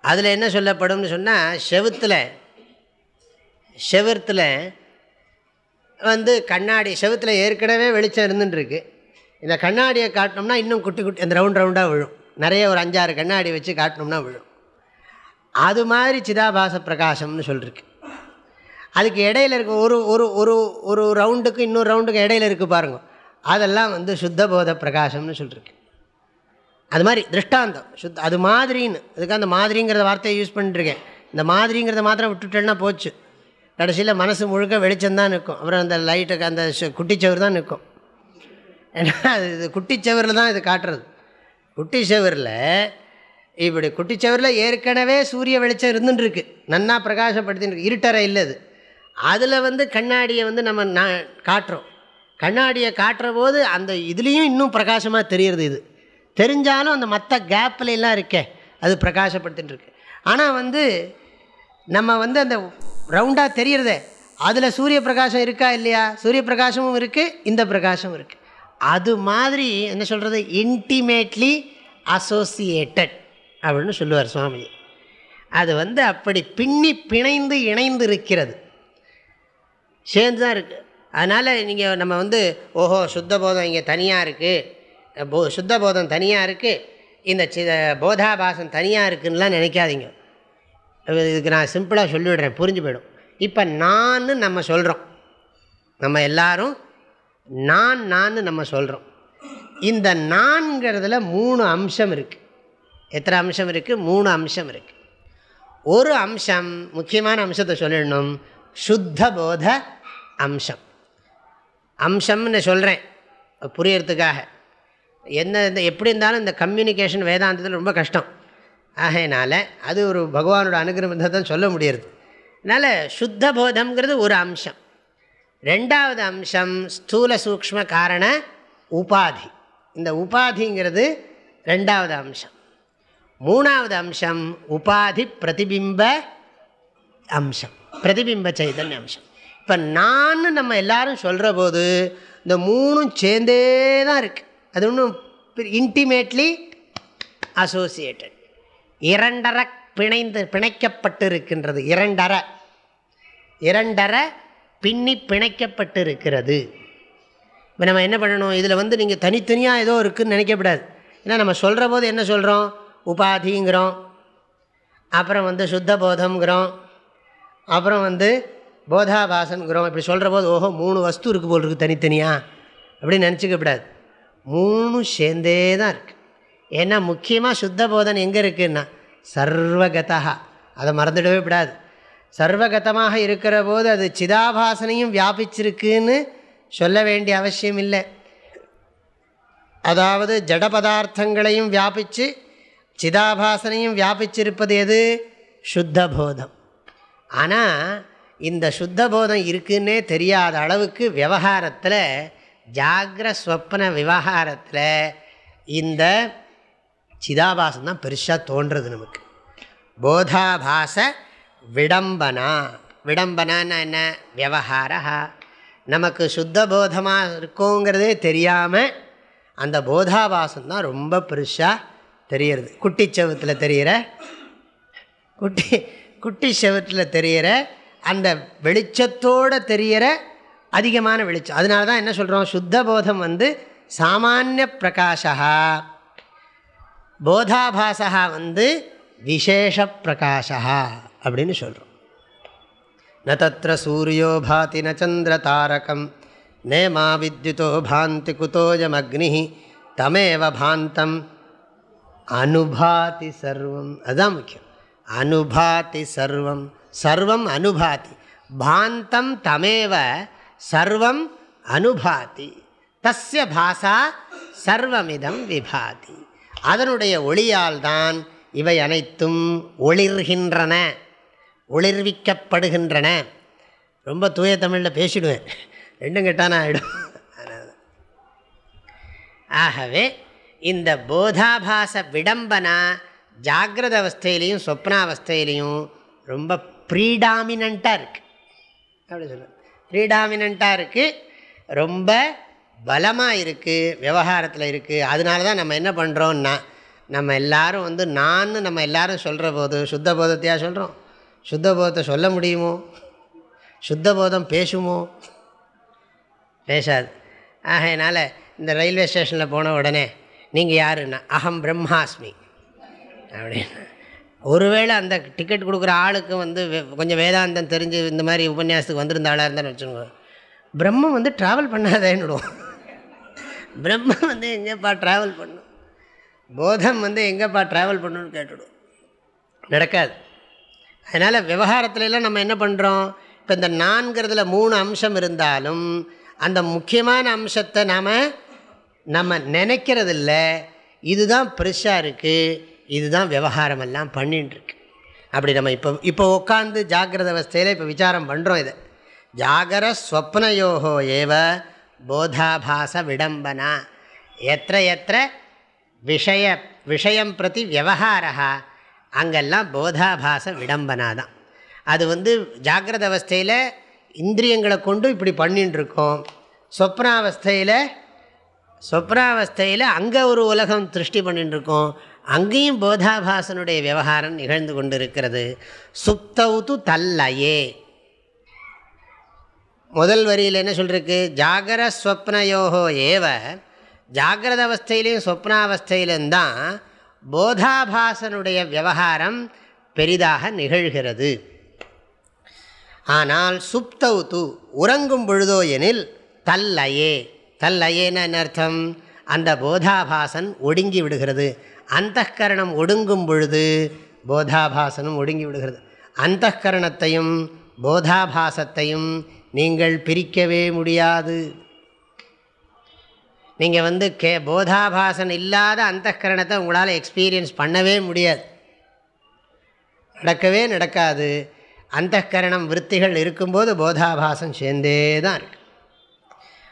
அதில் என்ன சொல்லப்படும்னு சொன்னால் செவுத்தில் செவத்தில் வந்து கண்ணாடி செவத்தில் ஏற்கனவே வெளிச்சம் இருந்துட்டுருக்கு. இந்த கண்ணாடியை காட்டினோம்னா இன்னும் குட்டி குட்டி அந்த ரவுண்ட் ரவுண்டாக விழும். நிறைய ஒரு அஞ்சாறு கண்ணாடி வச்சு காட்டினோம்னா விழும். அது மாதிரி சிதாபாச பிரகாசம்னு சொல்லிருக்கு. அதுக்கு இடையில இருக்க ஒரு ஒரு ஒரு ஒரு ரவுண்டுக்கு இன்னொரு ரவுண்டுக்கு இடையில இருக்குது பாருங்க. அதெல்லாம் வந்து சுத்தபோத பிரகாசம்னு சொல்லியிருக்கு அது மாதிரி திருஷ்டாந்தம். சுத் அது மாதிரின்னு. அதுக்கு அந்த மாதிரிங்கிறத வார்த்தையை யூஸ் பண்ணிட்டுருக்கேன். இந்த மாதிரிங்கிறத மாத்திரம் விட்டுட்டேன்னா போச்சு. கடைசியில் மனசு முழுக்க வெளிச்சம்தான் நிற்கும். அப்புறம் அந்த லைட்டுக்கு அந்த குட்டிச்சவர் தான் நிற்கும். ஏன்னா அது இது குட்டிச்சவரில் தான் இது காட்டுறது. குட்டிச்சவரில் இப்படி குட்டிச்சவரில் ஏற்கனவே சூரிய வெளிச்சம் இருந்துட்டுருக்கு. நன்னா பிரகாசப்படுத்தின்னு இருட்டறை இல்லை அது. அதில் வந்து கண்ணாடியை வந்து நம்ம நான் காட்டுறோம். கண்ணாடியை காட்டுற போது அந்த இதுலேயும் இன்னும் பிரகாசமாக தெரியறது இது. தெரிஞ்சாலும் அந்த மற்ற கேப்லாம் இருக்கே அது பிரகாசப்படுத்தின்னு இருக்கு. ஆனால் வந்து நம்ம வந்து அந்த ரவுண்டாக தெரியறதே அதில் சூரிய பிரகாசம் இருக்கா இல்லையா? சூரிய பிரகாசமும் இருக்குது இந்த பிரகாசமும் இருக்குது அது மாதிரி என்ன சொல்கிறது இன்டிமேட்லி அசோசியேட்டட் அப்படின்னு சொல்லுவார் சுவாமி. அது வந்து அப்படி பின்னி பிணைந்து இணைந்து இருக்கிறது சேர்ந்து தான் இருக்குது அதனால் நீங்கள் நம்ம வந்து ஓஹோ சுத்த போதம் இங்கே தனியாக இருக்குது போ சுத்த போதம் தனியாக இருக்குது இந்த சி போதாபாசம் தனியாக இருக்குன்னுலாம் நினைக்காதீங்க. இதுக்கு நான் சிம்பிளாக சொல்லிவிடுறேன். புரிஞ்சு போயிடும். இப்போ நான் நம்ம சொல்கிறோம் நம்ம எல்லாரும் நான் நான் நம்ம சொல்கிறோம் இந்த நான்கிறதுல மூணு அம்சம் இருக்குது எத்தனை அம்சம் இருக்குது மூணு அம்சம் இருக்குது ஒரு அம்சம் முக்கியமான அம்சத்தை சொல்லிடணும். சுத்த போத அம்சம் அம்சம்னு சொல்கிறேன் புரியறதுக்காக என்ன இந்த எப்படி இருந்தாலும் இந்த கம்யூனிகேஷன் வேதாந்தத்தில் ரொம்ப கஷ்டம் ஆகையினால அது ஒரு பகவானோட அனுகிரகத்தை தான் சொல்ல முடியறது அதனால் சுத்த போதம்ங்கிறது ஒரு அம்சம் ரெண்டாவது அம்சம் ஸ்தூல சூக்ம காரண உபாதி இந்த உபாதிங்கிறது ரெண்டாவது அம்சம் மூணாவது அம்சம் உபாதி பிரதிபிம்ப அம்சம் பிரதிபிம்ப சைதன்ய அம்சம். இப்போ நான் நம்ம எல்லாரும் சொல்கிற போது இந்த மூணும் சேர்ந்தே தான் இருக்குது அது ஒன்றும் இன்டிமேட்லி அசோசியேட்டட் இரண்டர பிணைந்து பிணைக்கப்பட்டு இருக்கின்றது இரண்டர. இரண்டர பின்னி பிணைக்கப்பட்டு இருக்கிறது இப்போ நம்ம என்ன பண்ணணும்? இதில் வந்து நீங்கள் தனித்தனியாக ஏதோ இருக்குதுன்னு நினைக்கக்கூடாது ஏன்னா நம்ம சொல்கிற போது என்ன சொல்கிறோம் உபாதிங்கிறோம். அப்புறம் வந்து சுத்த போதம்ங்கிறோம் அப்புறம் வந்து போதாபாசனுங்கிறோம் இப்படி சொல்கிற போது ஓஹோ மூணு வஸ்து இருக்குது போல் இருக்குது தனித்தனியாக அப்படின்னு நினச்சிக்கப்படாது மூணு சேர்ந்தே தான் இருக்குது ஏன்னா முக்கியமாக சுத்த போதன் எங்கே இருக்குதுன்னா சர்வகதா அதை மறந்துடவே விடாது சர்வகதமாக இருக்கிற போது அது சிதாபாசனையும் வியாபிச்சிருக்குன்னு சொல்ல வேண்டிய அவசியம் இல்லை. அதாவது ஜட பதார்த்தங்களையும் வியாபித்து சிதாபாசனையும் வியாபிச்சிருப்பது எது? சுத்த போதம். ஆனால் இந்த சுத்த போதம் இருக்குன்னே தெரியாத அளவுக்கு விவகாரத்தில் ஜாகிர ஸ்வப்ன விவகாரத்தில் இந்த சிதாபாசம் தான் பெருசாக தோன்றுறது நமக்கு. போதாபாச விடம்பனா. விடம்பனான்னா என்ன? விவகாரா. நமக்கு சுத்த போதமாக இருக்கோங்கிறதே தெரியாமல் அந்த போதாபாசம் தான் ரொம்ப பெருசாக தெரிகிறது குட்டி செவத்தில் தெரிகிற குட்டி குட்டி செவத்தில் தெரிகிற அந்த வெளிச்சத்தோடு தெரிகிற அதிகமான வெளிச்சம். அதனால தான் என்ன சொல்கிறோம் சுத்த போதம் வந்து சாமானிய பிரகாஷா போதாபாசா வந்து விசேஷ பிரகாஷா அப்படின்னு சொல்கிறோம் ந தத்திர சூரியோ பாதி ந சந்திர தாரகம். நேமா வித்யுதோ பாந்தி குதோஜமக்னி தமேவ பாந்தம். அனுபாதி சர்வம். அதுதான் முக்கியம். அனுபாதி சர்வம் சர்வம் அனுபாதி. பாந்தம் தமேவ சர்வம் அனுபாதி. தஸ்ய பாசா சர்வமிதம் விபாதி. அதனுடைய ஒளியால் தான் இவை அனைத்தும் ஒளிர்கின்றன ஒளிர்விக்கப்படுகின்றன. ரொம்ப தூய தமிழில் பேசிடுவேன். ரெண்டும் கெட்டான ஆகிடும் ஆகவே இந்த போதாபாச விடம்பனா ஜாகிரத அவஸ்தையிலையும் சொப்னாவஸ்தையிலையும் ரொம்ப ப்ரீடாமினண்ட்டாக இருக்குது அப்படி சொல்லுவேன் ப்ரீடாமினண்ட்டாக இருக்குது ரொம்ப பலமாக இருக்குது விவகாரத்தில் இருக்குது அதனால தான் நம்ம என்ன பண்ணுறோன்னா நம்ம எல்லாரும் வந்து நான் நம்ம எல்லோரும் சொல்கிற போது சுத்த போதத்தையாக சொல்கிறோம் சுத்த போதத்தை சொல்ல முடியுமோ? சுத்த போதம் பேசுமோ? பேசாது. ஆகையினால இந்த ரயில்வே ஸ்டேஷனில் போன உடனே நீங்கள் யாருன்னா அகம் பிரம்மாஸ்மி. அப்படின்னு. ஒருவேளை அந்த டிக்கெட் கொடுக்குற ஆளுக்கு வந்து கொஞ்சம் வேதாந்தம் தெரிஞ்சு இந்த மாதிரி உபன்யாசத்துக்கு வந்திருந்த ஆளாக இருந்தாலும் வச்சுக்கோங்க. பிரம்மம் வந்து ட்ராவல் பண்ணாதேன்னுடுவோம். பிரம்மம் வந்து எங்கேப்பா ட்ராவல் பண்ணும்? போதம் வந்து எங்கேப்பா ட்ராவல் பண்ணணும்னு கேட்டுடும். நடக்காது. அதனால் விவகாரத்துலலாம் நம்ம என்ன பண்ணுறோம் இப்போ இந்த நான்கிறதுல மூணு அம்சம் இருந்தாலும் அந்த முக்கியமான அம்சத்தை நாம் நம்ம நினைக்கிறதில்ல. இதுதான் பெருசாக இருக்குது இதுதான் விவகாரமெல்லாம் பண்ணிட்டுருக்கு அப்படி நம்ம இப்போ இப்போ உட்காந்து ஜாகிரத அவஸ்தையில் இப்போ விசாரம் பண்ணுறோம் இதை. ஜாகர ஸ்வப்னயோகோ ஏவ போதாபாச விடம்பனா. எத்த எத்த விஷய விஷயம் பிரதி விவகாரா அங்கெல்லாம் போதாபாச விடம்பனா தான் அது வந்து ஜாகிரத அவஸ்தையில் இந்திரியங்களை கொண்டு இப்படி பண்ணிட்டுருக்கோம் சொப்னாவஸ்தையில் சொப்னாவஸ்தையில் அங்கே ஒரு உலகம் திருஷ்டி பண்ணிட்டுருக்கோம் அங்கேயும் போதாபாசனுடைய விவகாரம் நிகழ்ந்து கொண்டு இருக்கிறது சுப்தவுத்து தல்லயே. முதல் வரியில் என்ன சொல்லிருக்கு ஜாகர ஸ்வப்னயோகோ ஏவ. ஜாகிரத அவஸ்தையிலையும் சொப்னாவஸ்தையிலும் தான் போதாபாசனுடைய விவகாரம் பெரிதாக நிகழ்கிறது. ஆனால் சுப்தவுத்து உறங்கும் பொழுதோ எனில் தல்லயே. தல்லயேன்னு என்ன அர்த்தம்? அந்த போதாபாசன் ஒடுங்கி விடுகிறது. அந்த கரணம் ஒடுங்கும் பொழுது போதாபாசனம் ஒடுங்கி விடுகிறது. அந்த கரணத்தையும் போதாபாசத்தையும் நீங்கள் பிரிக்கவே முடியாது. நீங்கள் வந்து கே போதாபாசன் இல்லாத அந்த கரணத்தை உங்களால் எக்ஸ்பீரியன்ஸ் பண்ணவே முடியாது. நடக்கவே நடக்காது. அந்த கரணம் விற்த்திகள் இருக்கும்போது போதாபாசம் சேர்ந்தே தான் இருக்கு.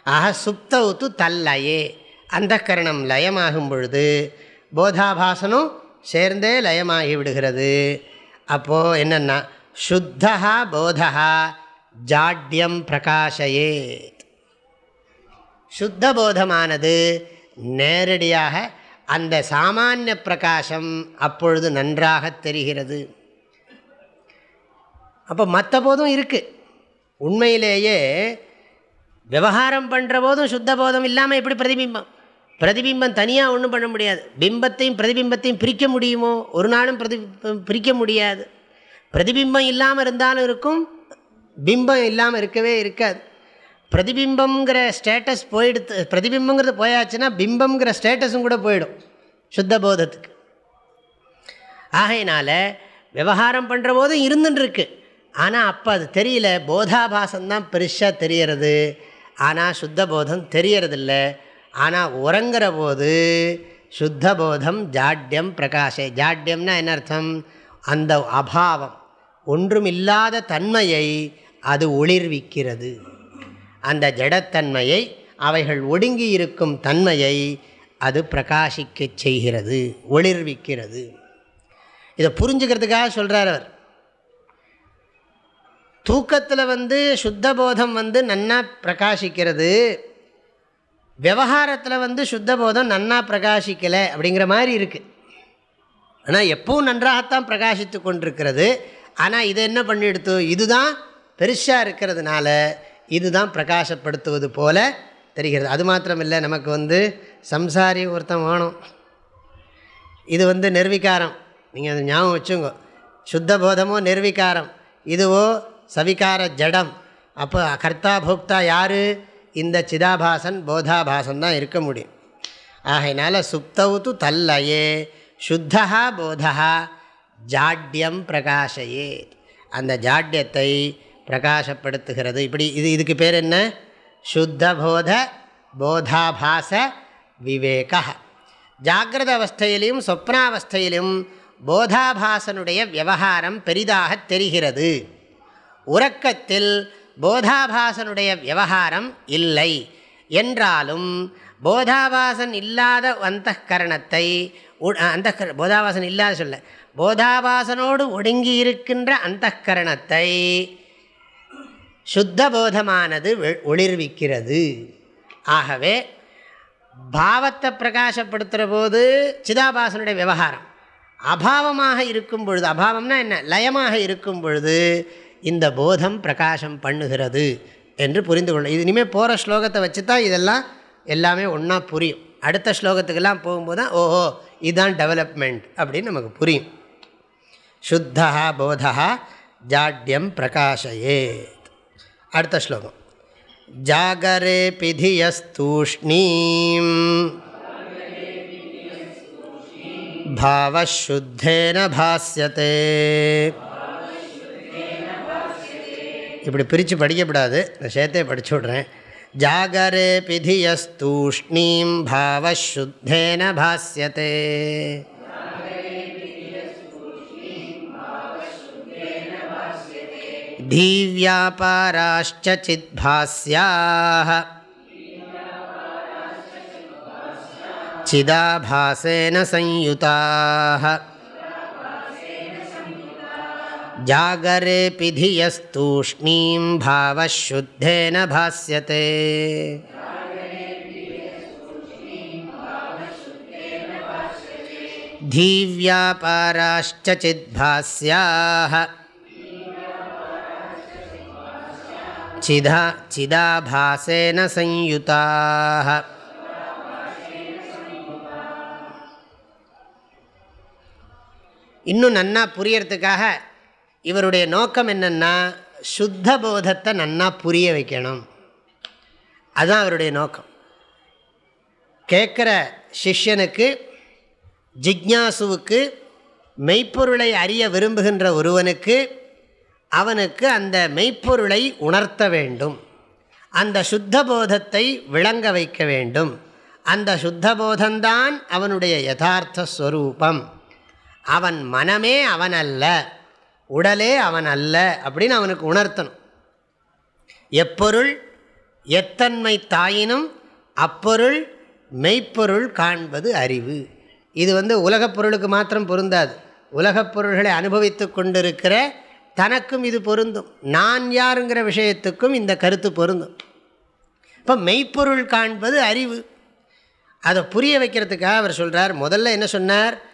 ஆக சுப்தவுத்து தல்லயே அந்த கரணம் லயமாகும் பொழுது போதாபாசனும் சேர்ந்தே லயமாகி விடுகிறது அப்போது என்னென்னா சுத்தா போதா ஜாட்யம் பிரகாஷயே சுத்த போதமானது நேரடியாக அந்த சாமானிய பிரகாசம் அப்பொழுது நன்றாக தெரிகிறது. அப்போ மற்ற போதும் இருக்குது உண்மையிலேயே விவகாரம் பண்ணுற போதும் சுத்த போதம் இல்லாமல் எப்படி பிரதிபிம்பம்? பிரதிபிம்பம் தனியாக ஒன்றும் பண்ண முடியாது. பிம்பத்தையும் பிரதிபிம்பத்தையும் பிரிக்க முடியுமோ? ஒரு நாளும் பிரதி பிரிக்க முடியாது. பிரதிபிம்பம் இல்லாமல் இருந்தாலும் இருக்கும் பிம்பம் இல்லாமல் இருக்கவே இருக்காது. பிரதிபிம்பங்கிற ஸ்டேட்டஸ் போயிடுத்து பிரதிபிம்பங்கிறது போயாச்சுன்னா பிம்பங்கிற ஸ்டேட்டஸும் கூட போயிடும் சுத்த போதத்துக்கு. ஆகையினால் விவகாரம் பண்ணுற போதும் இருந்துட்டுருக்கு ஆனால் அப்போ அது தெரியல போதாபாசம்தான் பெருசாக தெரியறது. ஆனால் சுத்த போதம் தெரியறதில்ல. ஆனால் உறங்குற போது சுத்த போதம் ஜாட்யம் பிரகாஷே ஜாட்யம்னா என்ன அர்த்தம்? அந்த அபாவம். ஒன்றுமில்லாத தன்மையை அது ஒளிர்விக்கிறது. அந்த ஜடத்தன்மையை அவைகள் ஒடுங்கி இருக்கும் தன்மையை அது பிரகாசிக்க செய்கிறது ஒளிர்விக்கிறது. இதை புரிஞ்சுக்கிறதுக்காக சொல்கிறார் அவர். தூக்கத்தில் வந்து சுத்த போதம் வந்து நன்னா பிரகாசிக்கிறது விவகாரத்தில் வந்து சுத்த போதம் நன்னா பிரகாசிக்கலை அப்படிங்கிற மாதிரி இருக்குது ஆனால் எப்பவும் நன்றாகத்தான் பிரகாசித்து கொண்டிருக்கிறது. ஆனால் இதை என்ன பண்ணிடுத்து? இதுதான் பெருசாக இருக்கிறதுனால இதுதான் பிரகாசப்படுத்துவது போல தெரிகிறது. அது மாத்திரமில்லை நமக்கு வந்து சம்சாரி ஒருத்தன் வேணும். இது வந்து நிர்வீகாரம். நீங்கள் அதை ஞாபகம் வச்சுங்க. சுத்த போதமோ நிர்வீகாரம். இதுவோ சவிகார ஜடம். அப்போ கர்த்தா போக்தா யார்? இந்த சிதாபாசன் போதாபாசன் தான் இருக்க முடியும். ஆகையினால சுப்தவுத்து தல்லயே சுத்தா போதா ஜாட்யம் பிரகாஷையே. அந்த ஜாட்யத்தை பிரகாசப்படுத்துகிறது. இப்படி இது இதுக்கு பேர் என்ன? சுத்த போத போதாபாச விவேக. ஜாகிரத அவஸ்தையிலையும் சொப்னாவஸ்தையிலும் போதாபாசனுடைய விவகாரம் பெரிதாக தெரிகிறது. உறக்கத்தில் போதாபாசனுடைய விவகாரம் இல்லை. என்றாலும் போதாபாசன் இல்லாத அந்த கரணத்தை அந்த போதாபாசன் இல்லாத சொல்ல போதாபாசனோடு ஒடுங்கி இருக்கின்ற அந்த கரணத்தை சுத்த போதமானது ஒளிர்விக்கிறது. ஆகவே பாவத்தை பிரகாசப்படுத்துகிற போது சிதாபாசனுடைய விவகாரம் அபாவமாக இருக்கும் பொழுது அபாவம்னா என்ன? லயமாக இருக்கும் பொழுது இந்த போதம் பிரகாசம் பண்ணுகிறது என்று புரிந்து கொள்ள இது இனிமேல் போகிற ஸ்லோகத்தை வச்சு தான் இதெல்லாம் எல்லாமே ஒன்றா புரியும். அடுத்த ஸ்லோகத்துக்கெல்லாம் போகும்போது தான் ஓஹோ இதுதான் டெவலப்மெண்ட் அப்படின்னு நமக்கு புரியும். சுத்தா போதா ஜாட்யம் பிரகாஷயே அடுத்த ஸ்லோகம். ஜாகரே பிதியஸ்தூஷ்ணீம். பாவசுத்தேன பாஸ்யத்தே இப்படி பிரித்து படிக்கப்படாது இந்த சேர்த்தே படிச்சு விட்றேன் ஜாகரே பிதியஸ்தூஷ்ணீம் பாவசுத்தேன பாஸ்யத்தே धीव्यापाराश्च चिद्भास्याः चिदाभासेन संयुताः जागरेऽपि धियस्तूष्णीं भावशुद्धेन भास्यते धीव्यापाराश्च चिद्भास्याः சிதா சிதாபாசேன சயுதாக இன்னும் நன்னா புரியறதுக்காக இவருடைய நோக்கம் என்னென்னா சுத்த போதத்தை நன்னா புரிய வைக்கணும். அதுதான் அவருடைய நோக்கம். கேட்குற சிஷ்யனுக்கு ஜிக்யாசுவுக்கு மெய்ப்பொருளை அறிய விரும்புகின்ற ஒருவனுக்கு அவனுக்கு அந்த மெய்ப்பொருளை உணர்த்த வேண்டும். அந்த சுத்த போதத்தை விளங்க வைக்க வேண்டும். அந்த சுத்த போதந்தான் அவனுடைய யதார்த்த ஸ்வரூபம். அவன் மனமே அவனல்ல. உடலே அவன் அல்ல அப்படின்னு அவனுக்கு உணர்த்தணும். எப்பொருள் எத்தன்மை தாயினும் அப்பொருள் மெய்ப்பொருள் காண்பது அறிவு. இது வந்து உலகப் பொருளுக்கு மாத்திரம் பொருந்தாது. உலகப் பொருள்களை அனுபவித்து கொண்டிருக்கிற தனக்கும் இது பொருந்தும். நான் யாருங்கிற விஷயத்துக்கும் இந்த கருத்து பொருந்தும். இப்போ மெய்ப்பொருள் காண்பது அறிவு. அதை புரிய வைக்கிறதுக்காக அவர் சொல்கிறார் முதல்ல என்ன சொன்னார்?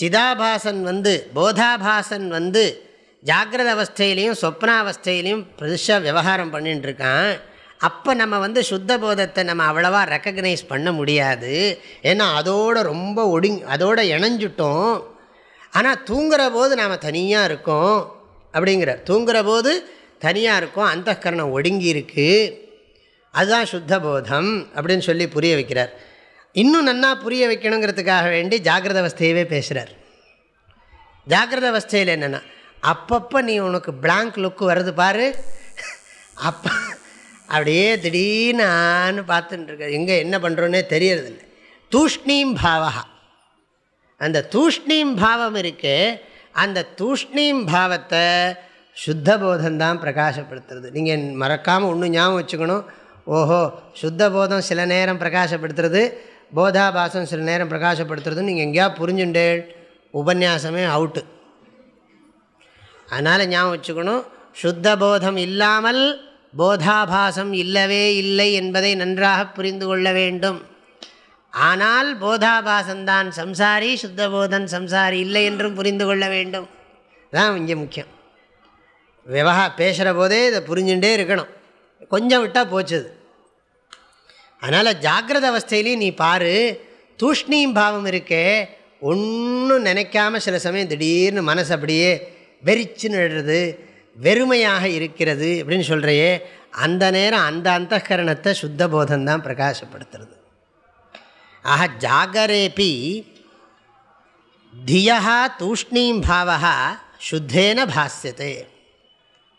சிதாபாசன் வந்து போதாபாசன் வந்து ஜாகிரத அவஸ்தையிலையும் சொப்னாவஸ்தையிலையும் புதுசாக விவகாரம் பண்ணிட்டுருக்கான் அப்போ நம்ம வந்து சுத்த போதத்தை நம்ம அவ்வளவா ரெக்கக்னைஸ் பண்ண முடியாது. ஏன்னா அதோடு ரொம்ப ஒடுங் அதோட இணைஞ்சிட்டோம். ஆனால் தூங்குகிற போது நாம் தனியாக இருக்கோம் அப்படிங்கிற தூங்குகிற போது தனியாக இருக்கும் அந்த கரணம் ஒடுங்கி இருக்குது அதுதான் சுத்த போதம் அப்படின்னு சொல்லி புரிய வைக்கிறார். இன்னும் நன்னா புரிய வைக்கணுங்கிறதுக்காக வேண்டி ஜாகிரத அவஸ்தையவே பேசுகிறார் ஜாகிரத அவஸ்தையில் என்னென்னா அப்பப்போ நீ உனக்கு பிளாங்க் லுக்கு வருது பாரு. அப்போ அப்படியே திடீர்னு பார்த்துட்டுருக்க எங்கே என்ன பண்ணுறோன்னே தெரியறதில்லை. தூஷ்ணீம் பாவகா அந்த தூஷ்ணீம் பாவம் இருக்கு அந்த தூஷ்ணீம் பாவத்தை சுத்த போதந்தான் பிரகாசப்படுத்துறது. நீங்கள் மறக்காமல் ஒன்று ஞாபகம் வச்சுக்கணும். ஓஹோ சுத்த போதம் சில நேரம் பிரகாசப்படுத்துறது போதாபாசம் சில நேரம் பிரகாசப்படுத்துறதுன்னு நீங்கள் எங்கேயா புரிஞ்சுண்டேள். உபன்யாசமே அவுட்டு அதனால் ஞாபகம் வச்சுக்கணும். சுத்த போதம் இல்லாமல் போதாபாசம் இல்லவே இல்லை என்பதை நன்றாக புரிந்து கொள்ள வேண்டும். ஆனால் போதாபாசந்தான் சம்சாரி சுத்தபோதன் சம்சாரி இல்லை என்றும் புரிந்து கொள்ள வேண்டும். தான் இங்கே முக்கியம். விவகா பேசுகிற போதே இதை புரிஞ்சுட்டே இருக்கணும். கொஞ்சம் விட்டால் போச்சுது அதனால் ஜாகிரத அவஸ்தையிலையும் நீ பாரு தூஷ்ணீம் பாவம் இருக்கே ஒன்றும் நினைக்காமல் சில சமயம் திடீர்னு மனசு அப்படியே வெறிச்சுன்னு எழுது வெறுமையாக இருக்கிறது அப்படின்னு சொல்கிறையே அந்த நேரம் அந்த அந்தகரணத்தை சுத்த போதந்தான் பிரகாசப்படுத்துறது. ஆக ஜாகரேபி தியா தூஷ்ணீம் பாவா சுத்தேன பாஸ்யத்தே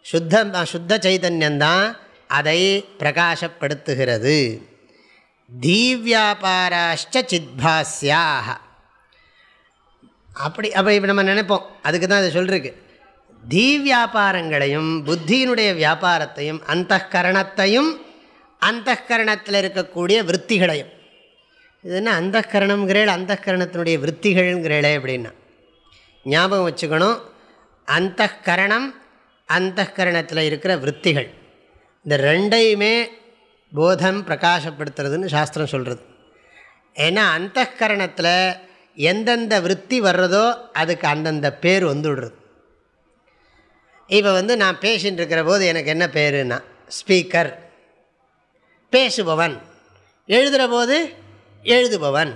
சுத்தம் சுத்த சைதன்யந்தான் அதை பிரகாசப்படுத்துகிறது. தீவியாபாராஷ்ட சித்பாஸ்யாக அப்படி அப்போ இப்போ நம்ம நினைப்போம். அதுக்கு தான் அதை சொல்லிருக்கு தீ வியாபாரங்களையும் புத்தியினுடைய வியாபாரத்தையும் அந்த கரணத்தையும் அந்த கரணத்தில் இருக்கக்கூடிய விற்த்திகளையும் இது என்ன அந்த கரணம்ங்கிறேள் அந்த கரணத்தினுடைய விற்த்திகள்ங்கிறேளே அப்படின்னா. ஞாபகம் வச்சுக்கணும். அந்த கரணம் அந்த கரணத்தில் இருக்கிற விற்த்திகள் இந்த ரெண்டையுமே போதம் பிரகாசப்படுத்துறதுன்னு சாஸ்திரம் சொல்கிறது ஏன்னா அந்த கரணத்தில் எந்தெந்த விற்பி வர்றதோ அதுக்கு அந்தந்த பேர் வந்துவிடுறது இப்போ வந்து நான் பேசின்னு இருக்கிற போது எனக்கு என்ன பேருன்னா ஸ்பீக்கர் பேசுபவன். எழுதுகிற போது எழுதுபவன்.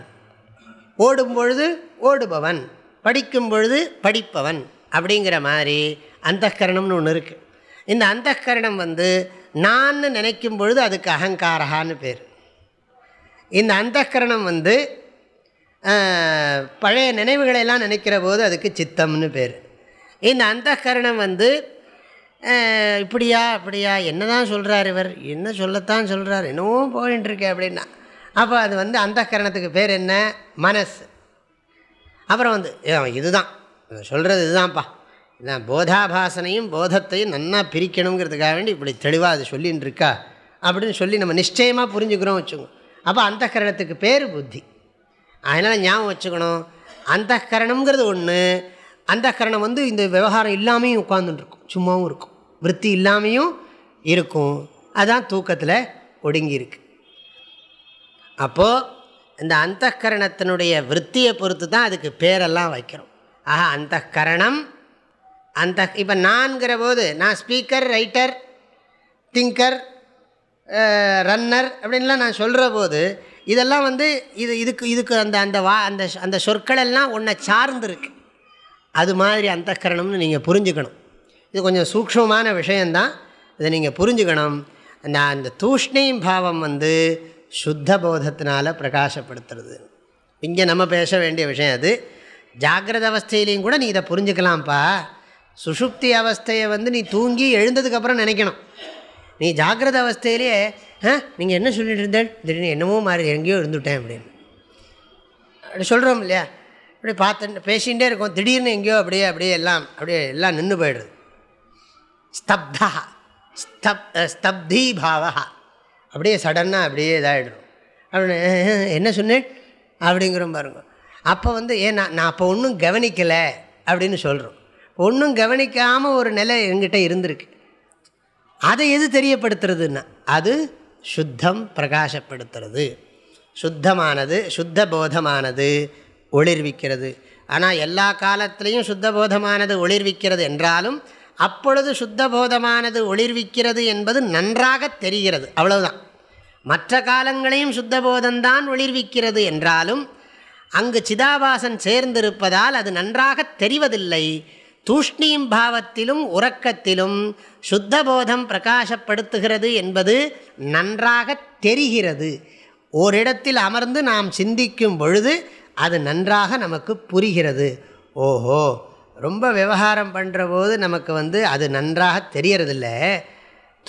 ஓடும் பொழுது ஓடுபவன். படிக்கும் பொழுது படிப்பவன். அப்படிங்கிற மாதிரி அந்தகரணம்னு ஒன்று இருக்குது இந்த அந்தகரணம் வந்து நான் நினைக்கும் பொழுது அதுக்கு அகங்காரகான்னு பேர். இந்த அந்தகரணம் வந்து பழைய நினைவுகளெல்லாம் நினைக்கிற போது அதுக்கு சித்தம்னு பேர். இந்த அந்தகரணம் வந்து இப்படியா அப்படியா என்ன தான் சொல்கிறார் இவர்? என்ன சொல்லத்தான் சொல்கிறார் என்னவோ போயின்ட்டுருக்கு அப்படின்னா. அப்போ அது வந்து அந்தகரணத்துக்கு பேர் என்ன? மனசு. அப்புறம் வந்து இதுதான். சொல்கிறது இதுதான்ப்பா. இதான் போதாபாசனையும் போதத்தையும் நன்னா பிரிக்கணுங்கிறதுக்காக வேண்டி இப்படி தெளிவாக அது சொல்லின்னு இருக்கா அப்படின்னு சொல்லி நம்ம நிச்சயமாக புரிஞ்சுக்கிறோம் வச்சுக்கோங்க. அப்போ அந்த கரணத்துக்கு பேர் புத்தி. அதனால் ஞாபகம் வச்சுக்கணும். அந்த கரணம்ங்கிறது ஒன்று அந்த கரணம் வந்து இந்த விவகாரம் இல்லாமையும் உட்காந்துட்டுருக்கும் சும்மாவும் இருக்கும். விற்பி இல்லாமையும் இருக்கும். அதுதான் தூக்கத்தில் ஒடுங்கியிருக்கு. அப்போது இந்த அந்த கரணத்தினுடைய விற்த்தியை பொறுத்து தான் அதுக்கு பேரெல்லாம் வைக்கிறோம். ஆஹா அந்த கரணம் அந்த இப்போ நான்கிற போது நான் ஸ்பீக்கர் ரைட்டர் திங்கர் ரன்னர் அப்படின்லாம் நான் சொல்கிற போது இதெல்லாம் வந்து இது இதுக்கு இதுக்கு அந்த அந்த வா அந்த அந்த சொற்களெல்லாம் ஒன்றை சார்ந்துருக்கு. அது மாதிரி அந்த கரணம்னு நீங்கள் புரிஞ்சுக்கணும். இது கொஞ்சம் சூக்ஷமான விஷயந்தான் இதை நீங்கள் புரிஞ்சுக்கணும். அந்த அந்த தூஷ்ணீம் பாவம் வந்து சுத்த போதத்தினால் பிரகாசப்படுத்துறது. இங்கே நம்ம பேச வேண்டிய விஷயம் அது. ஜாகிரத அவஸ்தையிலையும் கூட நீ இதை புரிஞ்சுக்கலாம்ப்பா. சுஷுப்தி அவஸ்தையை வந்து நீ தூங்கி எழுந்ததுக்கப்புறம் நினைக்கணும். நீ ஜாகிரத அவஸ்தையிலேயே ஆ நீங்கள் என்ன சொல்லிட்டு இருந்தேன்? திடீர்னு என்னமோ மாறி எங்கேயோ இருந்துவிட்டேன் அப்படின்னு. அப்படி சொல்கிறோம் இல்லையா? அப்படி பார்த்து பேசிகிட்டே இருக்கோம். திடீர்னு எங்கேயோ அப்படியே அப்படியே எல்லாம் அப்படியே எல்லாம் நின்று போயிடுது. ஸ்தப்தா ஸ்தப் ஸ்தப்தி பாவா அப்படியே சடனாக அப்படியே இதாகிடும் அப்படின்னு என்ன சொன்னேன்? அப்படிங்கிற பாருங்க. அப்போ வந்து ஏன் நான் நான் அப்போ ஒன்றும் கவனிக்கலை அப்படின்னு சொல்கிறோம் ஒன்றும் கவனிக்காமல் ஒரு நிலை எங்கிட்ட இருந்திருக்கு. அதை எது தெரியப்படுத்துறதுன்னா அது சுத்தம் பிரகாசப்படுத்துறது. சுத்தமானது சுத்த போதமானது. ஒளிர்விக்கிறது. ஆனால் எல்லா காலத்திலையும் சுத்தபோதமானது ஒளிர்விக்கிறது என்றாலும் அப்பொழுது சுத்தபோதமானது ஒளிர்விக்கிறது என்பது நன்றாக தெரிகிறது. அவ்வளவுதான். மற்ற காலங்களையும் சுத்தபோதம்தான் ஒளிர்விக்கிறது என்றாலும் அங்கு சிதாபாசன் சேர்ந்திருப்பதால் அது நன்றாக தெரிவதில்லை. தூஷ்ணீம் பாவத்திலும் உறக்கத்திலும் சுத்தபோதம் பிரகாசப்படுத்துகிறது என்பது நன்றாக தெரிகிறது. ஓரிடத்தில் அமர்ந்து நாம் சிந்திக்கும் பொழுது அது நன்றாக நமக்கு புரிகிறது. ஓஹோ ரொம்ப விவகாரம் பண்ணுற போது நமக்கு வந்து அது நன்றாக தெரியறதில்ல.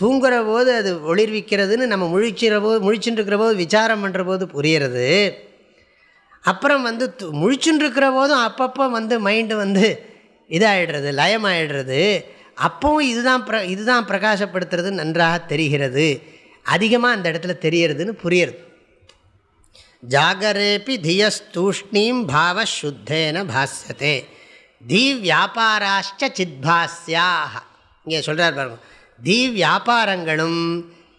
தூங்குற போது அது ஒளிர்விக்கிறதுன்னு நம்ம முழிச்சிற போது முழிச்சுட்டுருக்கிற போது விசாரம் பண்ணுற போது புரியறது. அப்புறம் வந்து முழிச்சுட்டுருக்கிற போதும் அப்பப்போ வந்து மைண்டு வந்து இதாகிடுறது லயமாகிடுறது அப்பவும் இதுதான் ப்ர இதுதான் பிரகாசப்படுத்துறது நன்றாக தெரிகிறது. அதிகமாக அந்த இடத்துல தெரியறதுன்னு புரியுறது. ஜாகரேபி தியஸ்தூஷ்ணீம் பாவசுத்தேன பாஸ்யத்தே தி வியாபாராஷ்ட சித்பாஸ்யாக இங்கே சொல்கிறார் பாருங்க தி வியாபாரங்களும்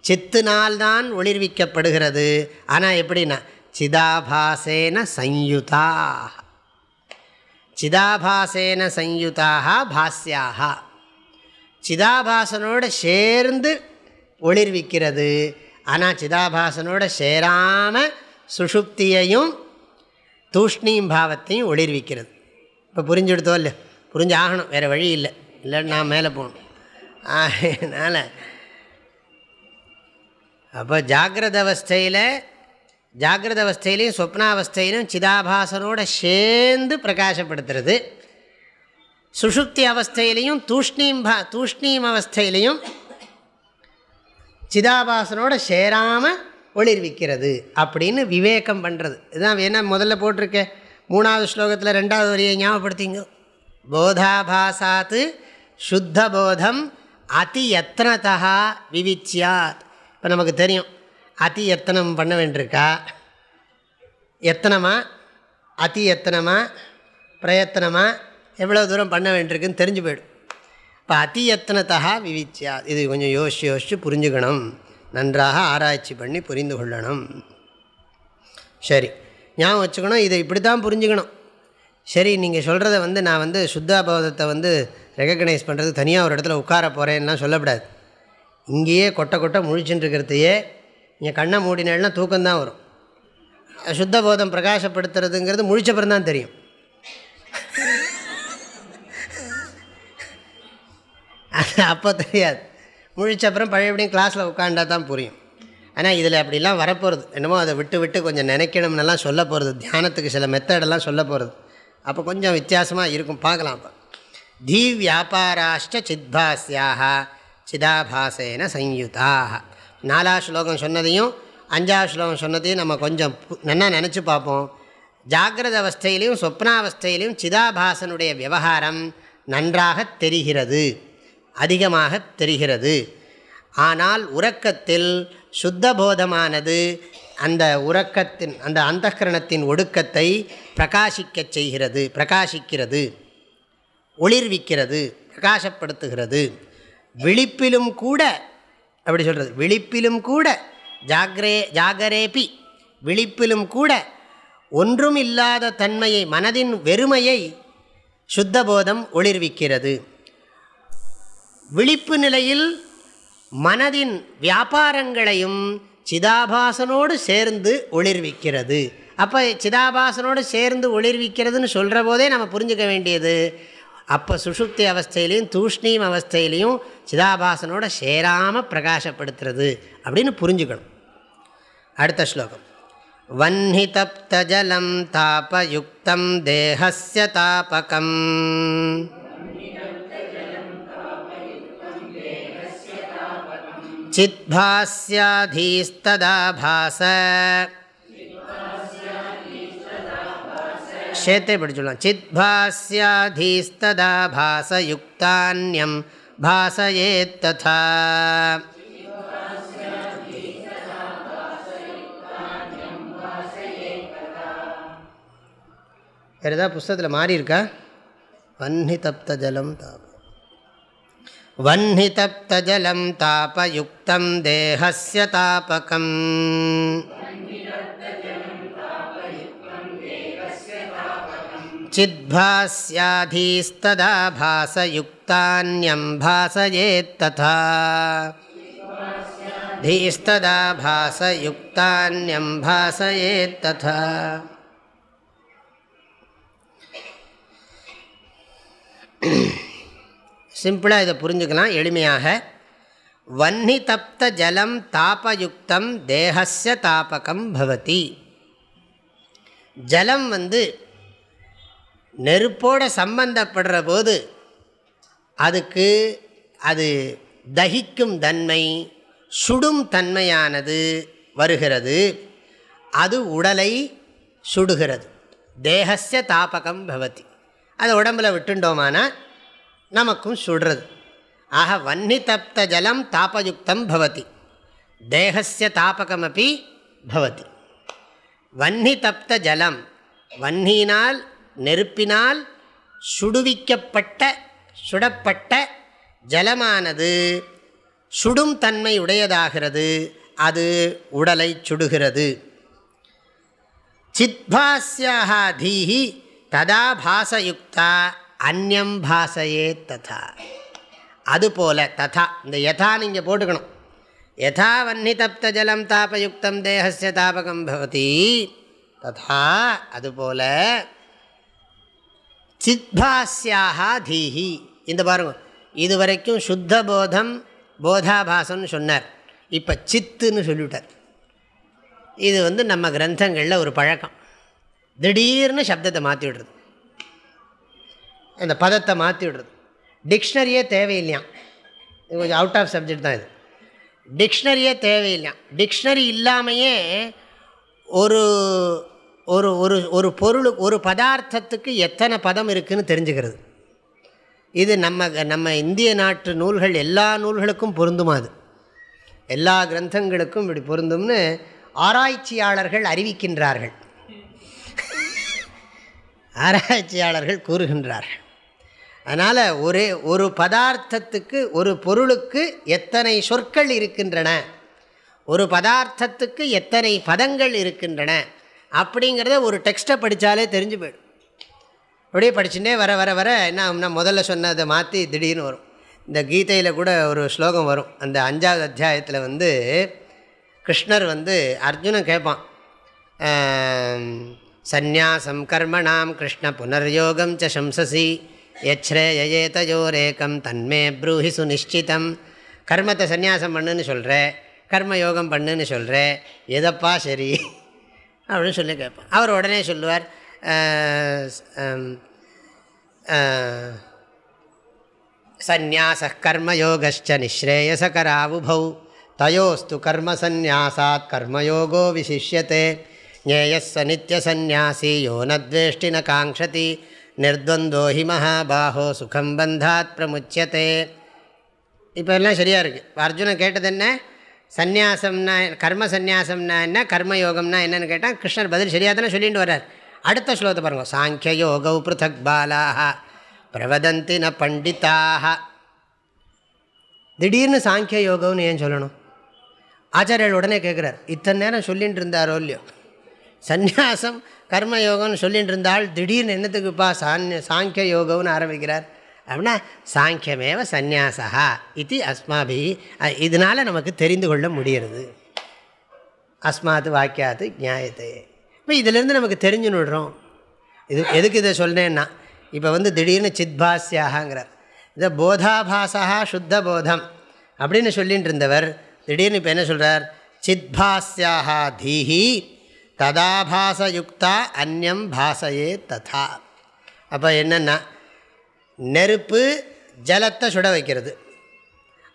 சித்தினால்தான் ஒளிர்விக்கப்படுகிறது. ஆனால் எப்படின்னா சிதாபாசேன சயுதாக சிதாபாசேன சயுதாக பாஸ்யாக சிதாபாசனோடு சேர்ந்து ஒளிர்விக்கிறது. ஆனால் சிதாபாசனோடு சேராமல் சுஷுப்தியையும் தூஷ்ணியும் பாவத்தையும் ஒளிர்விக்கிறது. இப்போ புரிஞ்செடுத்தோ இல்லை புரிஞ்சு ஆகணும் வேறு வழி இல்லை. இல்லைன்னு நான் மேலே போகணும். அதனால் அப்போ ஜாகிரத அவஸ்தையில் ஜாகிரத அவஸ்தையிலையும் சொப்னாவஸ்தையிலும் சிதாபாசனோட சேர்ந்து பிரகாசப்படுத்துறது. சுஷுப்தி அவஸ்தையிலையும் தூஷ்ணீம் பா தூஷ்ணீம் அவஸ்தையிலையும் சிதாபாசனோட சேராமல் ஒளிர்விக்கிறது அப்படின்னு விவேகம் பண்ணுறது இதுதான் வேணா முதல்ல போட்டிருக்கேன் மூணாவது ஸ்லோகத்தில் ரெண்டாவது வரியை ஞாபகப்படுத்திங்க. போதாபாசாத்து சுத்த போதம் அதி எத்தனத்தா விவிச்சியாத் இப்போ நமக்கு தெரியும். அதி எத்தனம் பண்ண வேண்டியிருக்கா? எத்தனமா அதி எத்தனமா பிரயத்தனமா எவ்வளோ தூரம் பண்ண வேண்டியிருக்குன்னு தெரிஞ்சு போயிடும். இப்போ அதி எத்தனத்தா விவிச்சியாத் இது கொஞ்சம் யோசிச்சு யோசித்து புரிஞ்சுக்கணும். நன்றாக ஆராய்ச்சி பண்ணி புரிந்து கொள்ளணும். சரி ஞாபகம் வச்சுக்கணும் இதை இப்படி தான் புரிஞ்சுக்கணும். சரி நீங்கள் சொல்கிறத வந்து நான் வந்து சுத்தாபோதத்தை வந்து ரெகக்னைஸ் பண்ணுறது தனியாக ஒரு இடத்துல உட்கார போகிறேன்னா சொல்லக்கூடாது. இங்கேயே கொட்டை கொட்டை முழிச்சுட்டுருக்கிறதையே இங்கே கண்ணை மூடினா தூக்கம்தான் வரும். சுத்தபோதம் பிரகாசப்படுத்துறதுங்கிறது முழிச்சப்புறம் தான் தெரியும். அது அப்போ தெரியாது. முழிச்சப்புறம் பழையபடியும் கிளாஸில் உட்காண்டா தான் புரியும். ஆனால் இதில் அப்படிலாம் வரப்போகிறது என்னமோ அதை விட்டு விட்டு கொஞ்சம் நினைக்கணும்னெல்லாம் சொல்ல போகிறது தியானத்துக்கு சில மெத்தடெல்லாம் சொல்ல போகிறது அப்போ கொஞ்சம் வித்தியாசமாக இருக்கும். பார்க்கலாம் அப்போ. தீ வியாபாராஷ்ட சித்பாஸ்யாக சிதாபாசேன சயுதாக நாலாவது ஸ்லோகம் சொன்னதையும் அஞ்சாவது ஸ்லோகம் சொன்னதையும் நம்ம கொஞ்சம் நல்லா நினச்சி பார்ப்போம். ஜாகிரத அவஸ்தையிலையும் சொப்னாவஸ்தையிலையும் சிதாபாசனுடைய விவகாரம் நன்றாக தெரிகிறது. அதிகமாக தெரிகிறது. ஆனால் உறக்கத்தில் சுத்தபோதமானது அந்த உறக்கத்தின் அந்த அந்தகரணத்தின் ஒடுக்கத்தை பிரகாசிக்கச் செய்கிறது பிரகாசிக்கிறது ஒளிர்விக்கிறது பிரகாசப்படுத்துகிறது. விழிப்பிலும் கூட அப்படி சொல்கிறது விழிப்பிலும் கூட ஜாகிரே ஜாகரேபி விழிப்பிலும் கூட ஒன்றும் இல்லாத தன்மையை மனதின் வெறுமையை சுத்தபோதம் ஒளிர்விக்கிறது. விழிப்பு நிலையில் மனதின் வியாபாரங்களையும் சிதாபாசனோடு சேர்ந்து ஒளிர்விக்கிறது. அப்போ சிதாபாசனோடு சேர்ந்து ஒளிர்விக்கிறதுன்னு சொல்கிற போதே நம்ம புரிஞ்சுக்க வேண்டியது அப்போ சுஷுப்தி அவஸ்தையிலையும் தூஷ்ணீம் அவஸ்தையிலையும் சிதாபாசனோட சேராமல் பிரகாசப்படுத்துறது அப்படின்னு புரிஞ்சுக்கணும். அடுத்த ஸ்லோகம். வன்னி தப்தஜலம் தாபயுக்தம் தேகஸ்ய தாபகம். சித்பாஸ்யாதீஸ்ததா பாச க்ஷேத்தே படிச்சுடலாம் சித்பாஸ்யாதீஸ்ததா பாசயுக்தான்யம் பாசயேத்ததா வேறு ஏதாவது புஸ்தகத்தில் மாறி இருக்கா வன்னி தப்த ஜலம் தாப। वह्नितप्तजलं तापयुक्तं देहस्य तापकम् चिद्भास्याधीस्तदा भासयुक्तान्यं भासयेत्तथा धीस्तदा भासयुक्तान्यं भासयेत्तथा சிம்பிளாக இதை புரிஞ்சுக்கலாம் எளிமையாக. வன்னி தப்த ஜலம் தாபயுக்தம் தேகஸ்ய தாபகம் பவதி. ஜலம் வந்து நெருப்போடு சம்பந்தப்படுற போது அதுக்கு அது தகிக்கும் தன்மை சுடும் தன்மையானது வருகிறது. அது உடலை சுடுகிறது. தேகசிய தாபகம் பவதி. அது உடம்பில் விட்டுண்டோமானால் நமக்கும் சுடுறது ஆக வன்னி தப்த ஜலம் தாபயுக்தம் பவதி. தேகசிய தாபகமபி பவதி. வன்னி தப்த ஜலம் வன்னியினால் நெருப்பினால் சுடுவிக்கப்பட்ட சுடப்பட்ட ஜலமானது சுடும் தன்மை உடையதாகிறது. அது உடலை சுடுகிறது. சித்பாஸ்யாக தீஹி ததா பாசயுக்தா. அந்யம் பாசையே ததா. அதுபோல ததா இந்த யதா நீங்கள் போட்டுக்கணும். யதா வன்னி தப்த ஜலம் தாபயுக்தம் தேகசிய தாபகம் பவதி. ததா அதுபோல சித்பாஸ்யாக தீஹி. இந்த பாருங்க இது வரைக்கும் சுத்த போதம் போதாபாசம்னு சொன்னார். இப்போ சித்துன்னு சொல்லிவிட்டார். இது வந்து நம்ம கிரந்தங்களில் ஒரு பழக்கம். திடீர்னு சப்தத்தை மாற்றி விடுறது அந்த பதத்தை மாற்றி விடுறது டிக்ஷனரியே தேவையில்லையாம். இது கொஞ்சம் அவுட் ஆஃப் சப்ஜெக்ட் தான் இது. டிக்ஷனரியே தேவையில்லையாம். டிக்ஷனரி இல்லாமையே ஒரு ஒரு ஒரு ஒரு பொருள் ஒரு பதார்த்தத்துக்கு எத்தனை பதம் இருக்குதுன்னு தெரிஞ்சுக்கிறது. இது நம்ம நம்ம இந்திய நாட்டு நூல்கள் எல்லா நூல்களுக்கும் பொருந்துமா அது? எல்லா கிரந்தங்களுக்கும் இப்படி பொருந்தும்னு ஆராய்ச்சியாளர்கள் அறிவிக்கின்றார்கள். ஆராய்ச்சியாளர்கள் கூறுகின்றார்கள். அதனால் ஒரே ஒரு பதார்த்தத்துக்கு ஒரு பொருளுக்கு எத்தனை சொற்கள் இருக்கின்றன? ஒரு பதார்த்தத்துக்கு எத்தனை பதங்கள் இருக்கின்றன? அப்படிங்கிறத ஒரு டெக்ஸ்ட்டை படித்தாலே தெரிஞ்சு போயிடும். அப்படியே படிச்சுட்டே வர வர வர என்ன முதல்ல சொன்னதை மாற்றி திடீர்னு வரும். இந்த கீதையில் கூட ஒரு ஸ்லோகம் வரும். அந்த அஞ்சாவது அத்தியாயத்தில் வந்து கிருஷ்ணர் வந்து அர்ஜுனன் கேட்பான். சந்நியாசம் கர்மணாம் கிருஷ்ண புனர்யோகம் ச சம்சசி. யச்ரேயேதயோரேக்கம் தன்மே ப்ரூஹி சுனிஷ்டிதம் கர்மத்தை சந்நியாசம் பண்ணுன்னு சொல்கிற கர்மயோகம் பண்ணுன்னு சொல்கிற எதப்பா சரி? அப்படின்னு சொல்லி கேட்பான். அவர் உடனே சொல்லுவார் சந்நியாச கர்மயோகச்ச நிஸ்ரேயசகராவுபௌ தயோஸ்து கர்மசந்நியாசாத் கர்மயோகோ விசிஷ்யத்தை ஞேயஸ்ஸ நித்தியசந்நியாசி யோ நத்வேஷ்டி ந காங்க்ஷதி. நிர்வந்தோ ஹி மகாபாஹோ சுகம் பந்தாத் பிரமுச்சியத்தே இப்போ எல்லாம் சரியாக இருக்குது அர்ஜுனன் கேட்டது என்ன? சந்நியாசம்னா கர்ம சந்நியாசம்னா என்ன? கர்மயோகம்னா என்னன்னு கேட்டால் கிருஷ்ணர் பதில் சரியாக தானே சொல்லிட்டு வர்றார். அடுத்த ஸ்லோகத்தை பாருங்கள் சாங்கிய யோகௌ பிருத்தக் பாலாக பிரவதந்தி ந பண்டிதாக திடீர்னு சாங்கிய யோகம்னு ஏன் சொல்லணும்? ஆச்சாரியர் உடனே கேட்குறார் இத்தனை நேரம் சொல்லிகிட்டு இருந்தாரோ இல்லையோ? சந்நியாசம் கர்மயோகம்னு சொல்லிட்டு இருந்தால் திடீர்னு என்னத்துக்குப்பா? சான்ய சாங்கிய யோகம்னு ஆரம்பிக்கிறார். அப்படின்னா சாங்கியமேவ சந்நியாசா இது அஸ்மாபி இதனால் நமக்கு தெரிந்து கொள்ள முடிகிறது. அஸ்மாத்து வாக்கியாத்து நியாயத்தை இப்போ இதிலேருந்து நமக்கு தெரிஞ்சு விடுறோம். இது எதுக்கு இதை சொன்னேன்னா இப்போ வந்து திடீர்னு சித்பாஸ்யாகங்கிறார் இதை போதாபாசா சுத்த போதம் அப்படின்னு சொல்லிகிட்டு இருந்தவர் திடீர்னு இப்போ என்ன சொல்கிறார் சித்பாஸ்யாக தீஹி ததாபாசயுக்தா அந்யம் பாசையே ததா. அப்போ என்னென்னா நெருப்பு ஜலத்தை சுட வைக்கிறது.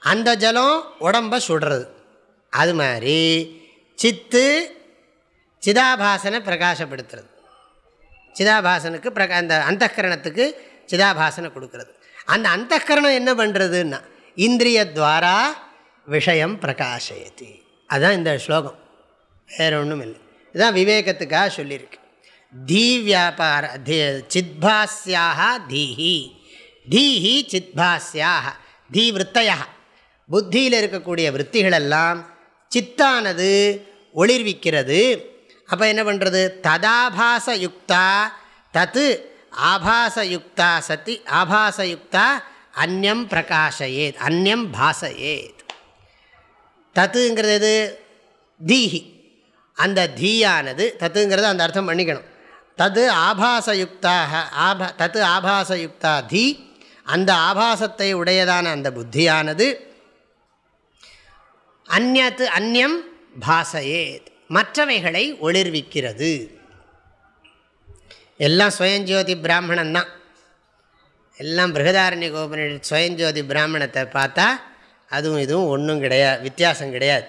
அந்த ஜலம் உடம்பை சுடுறது. அது மாதிரி சித்து சிதாபாசனை பிரகாசப்படுத்துறது. சிதாபாசனுக்கு பிரகா அந்த அந்தகரணத்துக்கு சிதாபாசனை கொடுக்கறது. அந்த அந்தகரணம் என்ன பண்ணுறதுன்னா இந்திரியத்வாரா விஷயம் பிரகாசயத்தி அதுதான் இந்த ஸ்லோகம். வேறு ஒன்றும் இல்லை இதுதான் விவேகத்துக்காக சொல்லியிருக்கு. தீ வியாபார சித்பாஸ்யாக தீஹி. தீஹி சித்பாஸ்யாக தீ விற்த்தையா புத்தியில் இருக்கக்கூடிய விற்த்திகளெல்லாம் சித்தானது ஒளிர்விக்கிறது. அப்போ என்ன பண்ணுறது ததாபாசயுக்தா தத்து ஆபாசயுக்தா சத்தி ஆபாசயுக்தா அந்யம் பிரகாஷயேத் அந்யம் பாசையேத். தத்துங்கிறது எது? தீஹி. அந்த தீயானது தத்துங்கிறது அந்த அர்த்தம் பண்ணிக்கணும். தது ஆபாசயுக்தாக ஆபா தத்து ஆபாசயுக்தா தீ அந்த ஆபாசத்தை உடையதான அந்த புத்தியானது. அந்நத்து அந்நியம் பாசையேத் மற்றவைகளை ஒளிர்விக்கிறது. எல்லாம் சுயஞ்சோதி பிராமணன் தான் எல்லாம் பிருகதாரண்ய கோபனி சுயஞ்சோதி பிராமணத்தை பார்த்தா அதுவும் இதுவும் ஒன்றும் கிடையாது வித்தியாசம் கிடையாது.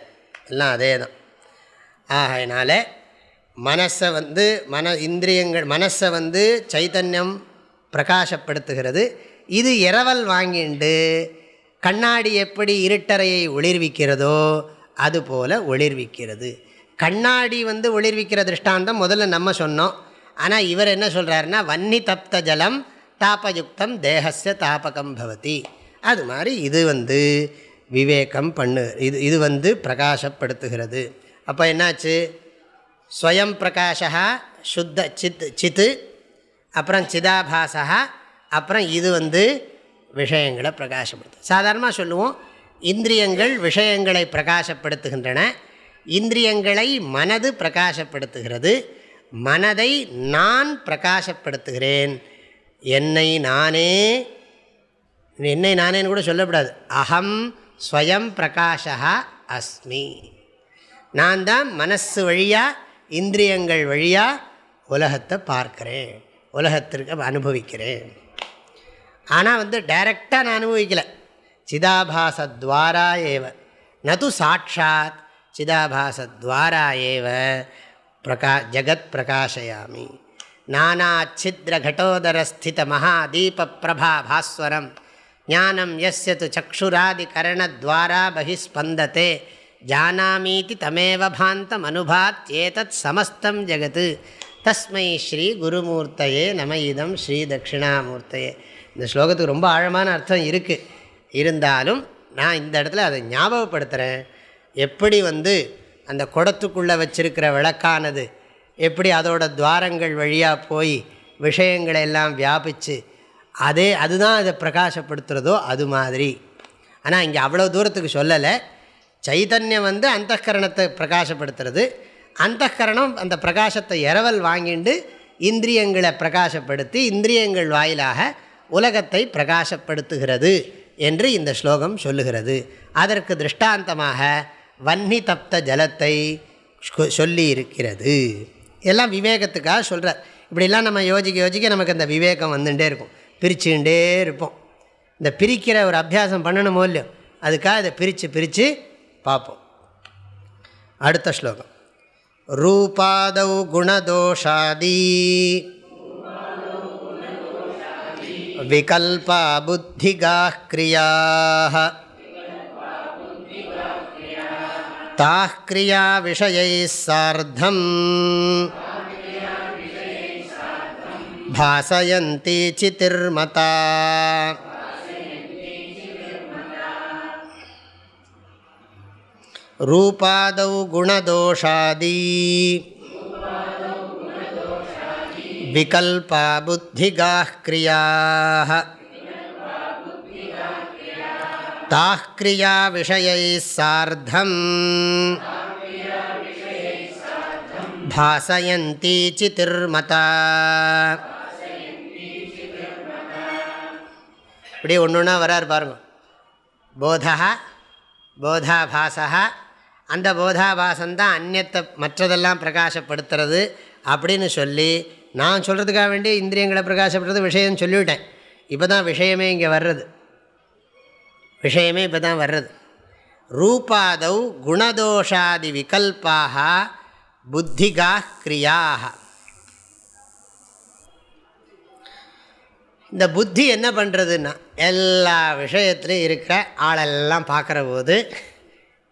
எல்லாம் அதே தான் ஆகையினால் மனசை வந்து மன இந்திரியங்கள் மனசை வந்து சைத்தன்யம் பிரகாசப்படுத்துகிறது. இது இரவல் வாங்கிண்டு கண்ணாடி எப்படி இருட்டறையை ஒளிர்விக்கிறதோ அதுபோல் ஒளிர்விக்கிறது. கண்ணாடி வந்து ஒளிர்விக்கிற திருஷ்டாந்தம் முதல்ல நம்ம சொன்னோம். ஆனால் இவர் என்ன சொல்கிறாருன்னா வன்னி தப்த ஜலம் தாபயுக்தம் தேகசிய தாபகம் பவதி. அது மாதிரி இது வந்து விவேகம் பண்ணு இது இது வந்து பிரகாசப்படுத்துகிறது. அப்போ என்னாச்சு? ஸ்வயம் பிரகாஷா சுத்த சித் சித்து அப்புறம் சிதாபாசா அப்புறம் இது வந்து விஷயங்களை பிரகாசப்படுத்து. சாதாரணமாக சொல்லுவோம் இந்திரியங்கள் விஷயங்களை பிரகாசப்படுத்துகின்றன. இந்திரியங்களை மனது பிரகாசப்படுத்துகிறது. மனதை நான் பிரகாசப்படுத்துகிறேன். என்னை நானே என்னை நானேன்னு கூட சொல்லக்கூடாது. அகம் ஸ்வயம் பிரகாஷா அஸ்மி. நான் தான் மனசு வழியாக இந்திரியங்கள் வழியாக உலகத்தை பார்க்குறேன். உலகத்திற்கு அனுபவிக்கிறேன். ஆனால் வந்து டைரெக்டாக நான் அனுபவிக்கலை. சிதாபாசத்வாரா ஏவ நது சாட்சாத் சிதாபாசத்வாரா ஏவ பிரகா ஜகத் பிரகாஷயாமி. நானாச்சித்ரகடோதரஸ்தித மகாதீப பிரபா பாஸ்வரம். ஞானம் எஸ்ய து சக்ஷுராதிகரணத்வாரா பகிஸ்பந்தத்தை ஜானாமீதி தமேவ பாந்தம் அனுபாத் ஏதத் சமஸ்தம் ஜெகத்து தஸ்மை ஸ்ரீ குருமூர்த்தையே நம இதம் ஸ்ரீ தட்சிணாமூர்த்தையே இந்த ஸ்லோகத்துக்கு ரொம்ப ஆழமான அர்த்தம் இருக்குது இருந்தாலும் நான் இந்த இடத்துல அதை ஞாபகப்படுத்துகிறேன் எப்படி வந்து அந்த குடத்துக்குள்ளே வச்சிருக்கிற விளக்கானது எப்படி அதோட துவாரங்கள் வழியாக போய் விஷயங்களை எல்லாம் வியாபித்து அதே அதுதான் அதை பிரகாசப்படுத்துகிறதோ அது மாதிரி. ஆனால் இங்கே அவ்வளோ தூரத்துக்கு சொல்லலை. சைத்தன்யம் வந்து அந்தகரணத்தை பிரகாசப்படுத்துறது. அந்தகரணம் அந்த பிரகாசத்தை இரவல் வாங்கிண்டு இந்திரியங்களை பிரகாசப்படுத்தி இந்திரியங்கள் வாயிலாக உலகத்தை பிரகாசப்படுத்துகிறது என்று இந்த ஸ்லோகம் சொல்லுகிறது. அதற்கு திருஷ்டாந்தமாக வன்னி தப்த ஜலத்தை சொல்லி இருக்கிறது எல்லாம் விவேகத்துக்காக சொல்கிறார் இப்படிலாம் நம்ம யோசிக்க யோசிக்க நமக்கு அந்த விவேகம் வந்துட்டே இருக்கும். பிரிச்சுக்கிட்டே இருப்போம். இந்த பிரிக்கிற ஒரு அபியாசம் பண்ணணுமோ இல்லையோ அதுக்காக இதை பிரித்து பிரித்து பார்ப்போம் அடுத்த ஸ்லோகம் ரூபாதௌ குணதோஷாதி விகல்பா புத்திகாः क्रियाः ताः क्रियाविषयैः सार्धम् भासयन्ती चितिर्मता रूपादौ गुणदोषादी विकल्पा बुद्धिगाः क्रियाः ताः क्रियाविषयैः सार्धम् भासयन्ती चितिर्मता இப்படி ஒன்று ஒன்றா வரார் பாருங்க போதா போதாபாசா அந்த போதாபாசந்தான் அந்நத்தை மற்றதெல்லாம் பிரகாசப்படுத்துறது அப்படின்னு சொல்லி நான் சொல்கிறதுக்காக வேண்டி இந்திரியங்களை பிரகாசப்படுறது விஷயம் சொல்லிவிட்டேன். இப்போ தான் விஷயமே இங்கே வர்றது. விஷயமே இப்போ தான் வர்றது. ரூபாதௌ குணதோஷாதி விகல்பாக புத்திகா கிரியாக இந்த புத்தி என்ன பண்ணுறதுன்னா எல்லா விஷயத்துலையும் இருக்கிற ஆளெல்லாம் பார்க்குற போது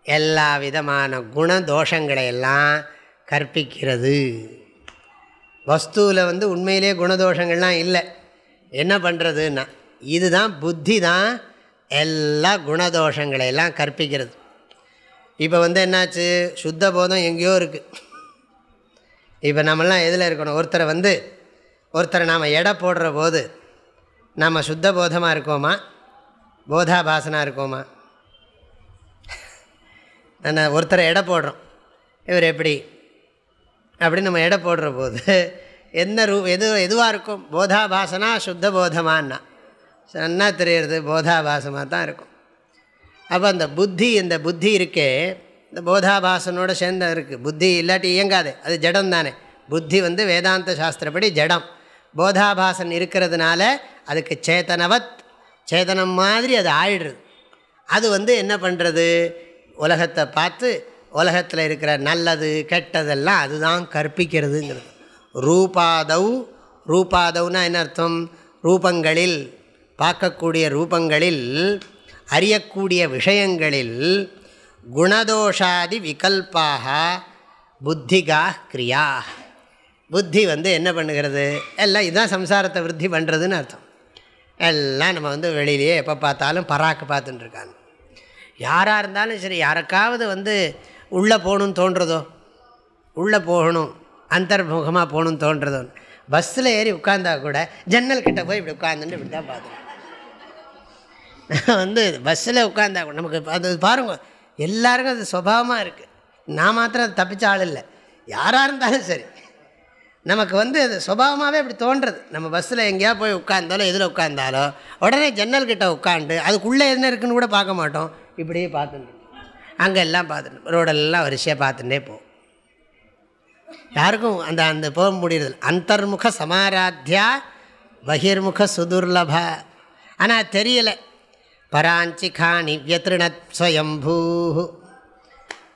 எல்லா விதமான குணதோஷங்களை எல்லாம் கற்பிக்கிறது. வஸ்துவில் வந்து உண்மையிலே குணதோஷங்கள்லாம் இல்லை. என்ன பண்ணுறதுன்னா இதுதான் புத்தி தான் எல்லா குணதோஷங்களையெல்லாம் கற்பிக்கிறது. இப்போ வந்து என்னாச்சு? சுத்த போதம் எங்கேயோ இருக்குது இப்போ நம்மளாம் எதில் இருக்கணும்? ஒருத்தரை வந்து ஒருத்தரை நாம் எடை போடுற போது நம்ம சுத்த போதமாக இருக்கோமா? போதாபாசனாக இருக்கோமா? நான் ஒருத்தரை எடை போடுறோம். இவர் எப்படி? அப்படின்னு நம்ம எடை போடுற போது என்ன ரூ எது எதுவாக இருக்கும்? போதாபாசனா சுத்த போதமானா நன்னா தெரியறது? போதாபாசமாக தான் இருக்கும். அப்போ அந்த புத்தி இந்த புத்தி இருக்கே இந்த போதாபாசனோட சேர்ந்த இருக்குது புத்தி இல்லாட்டி இயங்காது. அது ஜடம் தானே. புத்தி வந்து வேதாந்த சாஸ்திரப்படி ஜடம். போதாபாசன் இருக்கிறதுனால அதுக்கு சேத்தனவத் சேதனம் மாதிரி அது ஆயிடுறது. அது வந்து என்ன பண்ணுறது உலகத்தை பார்த்து உலகத்தில் இருக்கிற நல்லது கெட்டதெல்லாம் அதுதான் கற்பிக்கிறதுங்கிறது. ரூபாதவ் ரூபாதவ்னா என்ன அர்த்தம்? ரூபங்களில் பார்க்கக்கூடிய ரூபங்களில் அறியக்கூடிய விஷயங்களில் குணதோஷாதி விகல்பாக புத்திகா கிரியா புத்தி வந்து என்ன பண்ணுகிறது? எல்லாம் இதுதான் சம்சாரத்தை விருத்தி பண்ணுறதுன்னு அர்த்தம். எல்லாம் நம்ம வந்து வெளியிலேயே எப்போ பார்த்தாலும் பராக்கு பார்த்துட்டுருக்காங்க யாராக இருந்தாலும் சரி யாருக்காவது வந்து உள்ளே போகணுன்னு தோன்றதோ உள்ளே போகணும் அந்தர்முகமாக போகணுன்னு தோன்றதோ பஸ்ஸில் ஏறி உட்காந்தா கூட ஜன்னல் கிட்டே போய் இப்படி உட்காந்துட்டு இப்படி தான் பார்த்துருக்கேன் வந்து பஸ்ஸில் உட்காந்தா கூட நமக்கு அது பாருங்க எல்லாருக்கும் அது சுபாவமாக இருக்குது நான் மாத்திரம் அது தப்பிச்ச ஆள் இல்லை. யாராக இருந்தாலும் சரி நமக்கு வந்து அது சுபாவமாகவே அப்படி தோன்றுறது நம்ம பஸ்ஸில் எங்கேயா போய் உட்காந்தாலோ எதில் உட்காந்தாலோ உடனே ஜன்னல் கிட்ட உட்காந்து அதுக்குள்ளே என்ன இருக்குன்னு கூட பார்க்க மாட்டோம். இப்படியே பார்த்துட்டு அங்கே எல்லாம் பார்த்துட்டு ரோடெல்லாம் வரிசையாக பார்த்துட்டே போவோம். யாருக்கும் அந்த அந்த போக முடியறது அந்தர்முக சமாராத்தியா பகிர்முக சுதுர்லப. ஆனால் தெரியலை. பராஞ்சி காணி வியத்ருணத் ஸ்வயம்பூ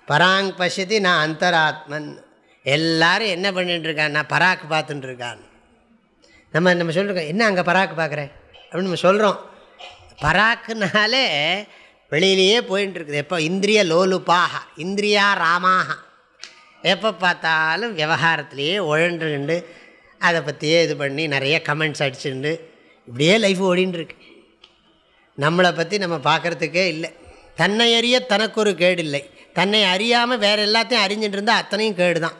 பராங் பசிதி நான் அந்தராத்மன். எல்லாரும் என்ன பண்ணிட்டு இருக்கான் நான் பராக்கு பார்த்துட்டு இருக்கான். நம்ம நம்ம சொல்லிருக்கோம் என்ன அங்கே பராக்கு பார்க்குறேன் அப்படின்னு நம்ம சொல்கிறோம் பராக்குனாலே வெளியிலேயே போயின்னு இருக்குது எப்போ? இந்திரிய லோலுப்பாக இந்திரியா ராமாக எப்போ பார்த்தாலும் விவகாரத்துலேயே உழன்றுண்டு அதை பற்றியே இது பண்ணி நிறைய கமெண்ட்ஸ் அடிச்சுண்டு இப்படியே லைஃப் ஓடின்னு நம்மளை பற்றி நம்ம பார்க்குறதுக்கே இல்லை. தன்னை அறிய தனக்கு ஒரு கேடு இல்லை தன்னை அறியாமல் வேறு எல்லாத்தையும் அறிஞ்சிட்டு இருந்தால் அத்தனையும் கேடு தான்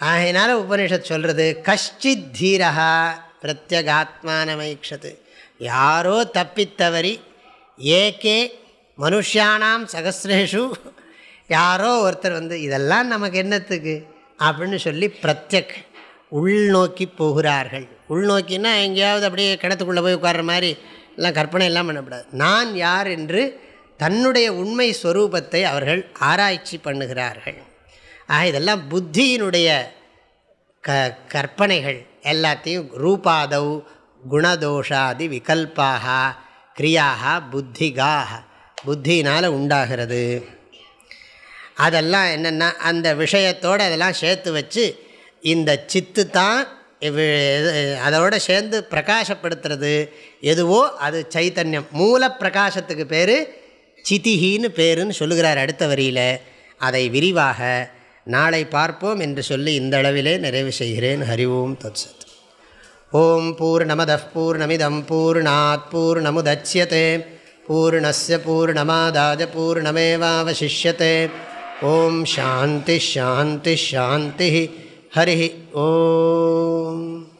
ஆகையினால உபனிஷத் சொல்கிறது கஷ்டித் தீரா பிரத்யகாத்மானமைக்ஷத்து யாரோ தப்பித்தவரி ஏகே மனுஷியானாம் சகசிரேஷு. யாரோ ஒருத்தர் வந்து இதெல்லாம் நமக்கு என்னத்துக்கு? அப்படின்னு சொல்லி பிரத்யக் உள்நோக்கி போகிறார்கள். உள்நோக்கினா எங்கேயாவது அப்படியே கிணத்துக்குள்ளே போய் உட்கார்ற மாதிரி எல்லாம் கற்பனை எல்லாம் பண்ணக்கூடாது. நான் யார்? என்று தன்னுடைய உண்மை ஸ்வரூபத்தை அவர்கள் ஆராய்ச்சி பண்ணுகிறார்கள். ஆக இதெல்லாம் புத்தியினுடைய க கற்பனைகள். எல்லாத்தையும் ரூபாதவ் குணதோஷாதி விகல்பாக கிரியாக புத்திகாக புத்தியினால் உண்டாகிறது. அதெல்லாம் என்னென்னா அந்த விஷயத்தோடு அதெல்லாம் சேர்த்து வச்சு இந்த சித்து தான் அதோட சேர்ந்து பிரகாசப்படுத்துறது. எதுவோ அது சைத்தன்யம். மூல பிரகாசத்துக்கு பேர் சிதிகின்னு பேருன்னு சொல்லுகிறார் அடுத்த வரியில். அதை விரிவாக நாளை பார்ப்போம் என்று சொல்லி இந்த அளவிலே நிறைவு செய்கிறேன். ஹரிவோம் தத் தத்சத் ஓம் பூர்ணமத பூர்ணமிதம் பூர்ணாத் பூர்ணமுதட்சியதே பூர்ணஸ்ய பூர்ணமாதாஜ பூர்ணமேவாவசிஷ்யத்தை ஓம் சாந்தி ஷாந்தி ஷாந்தி ஹரி ஓம்.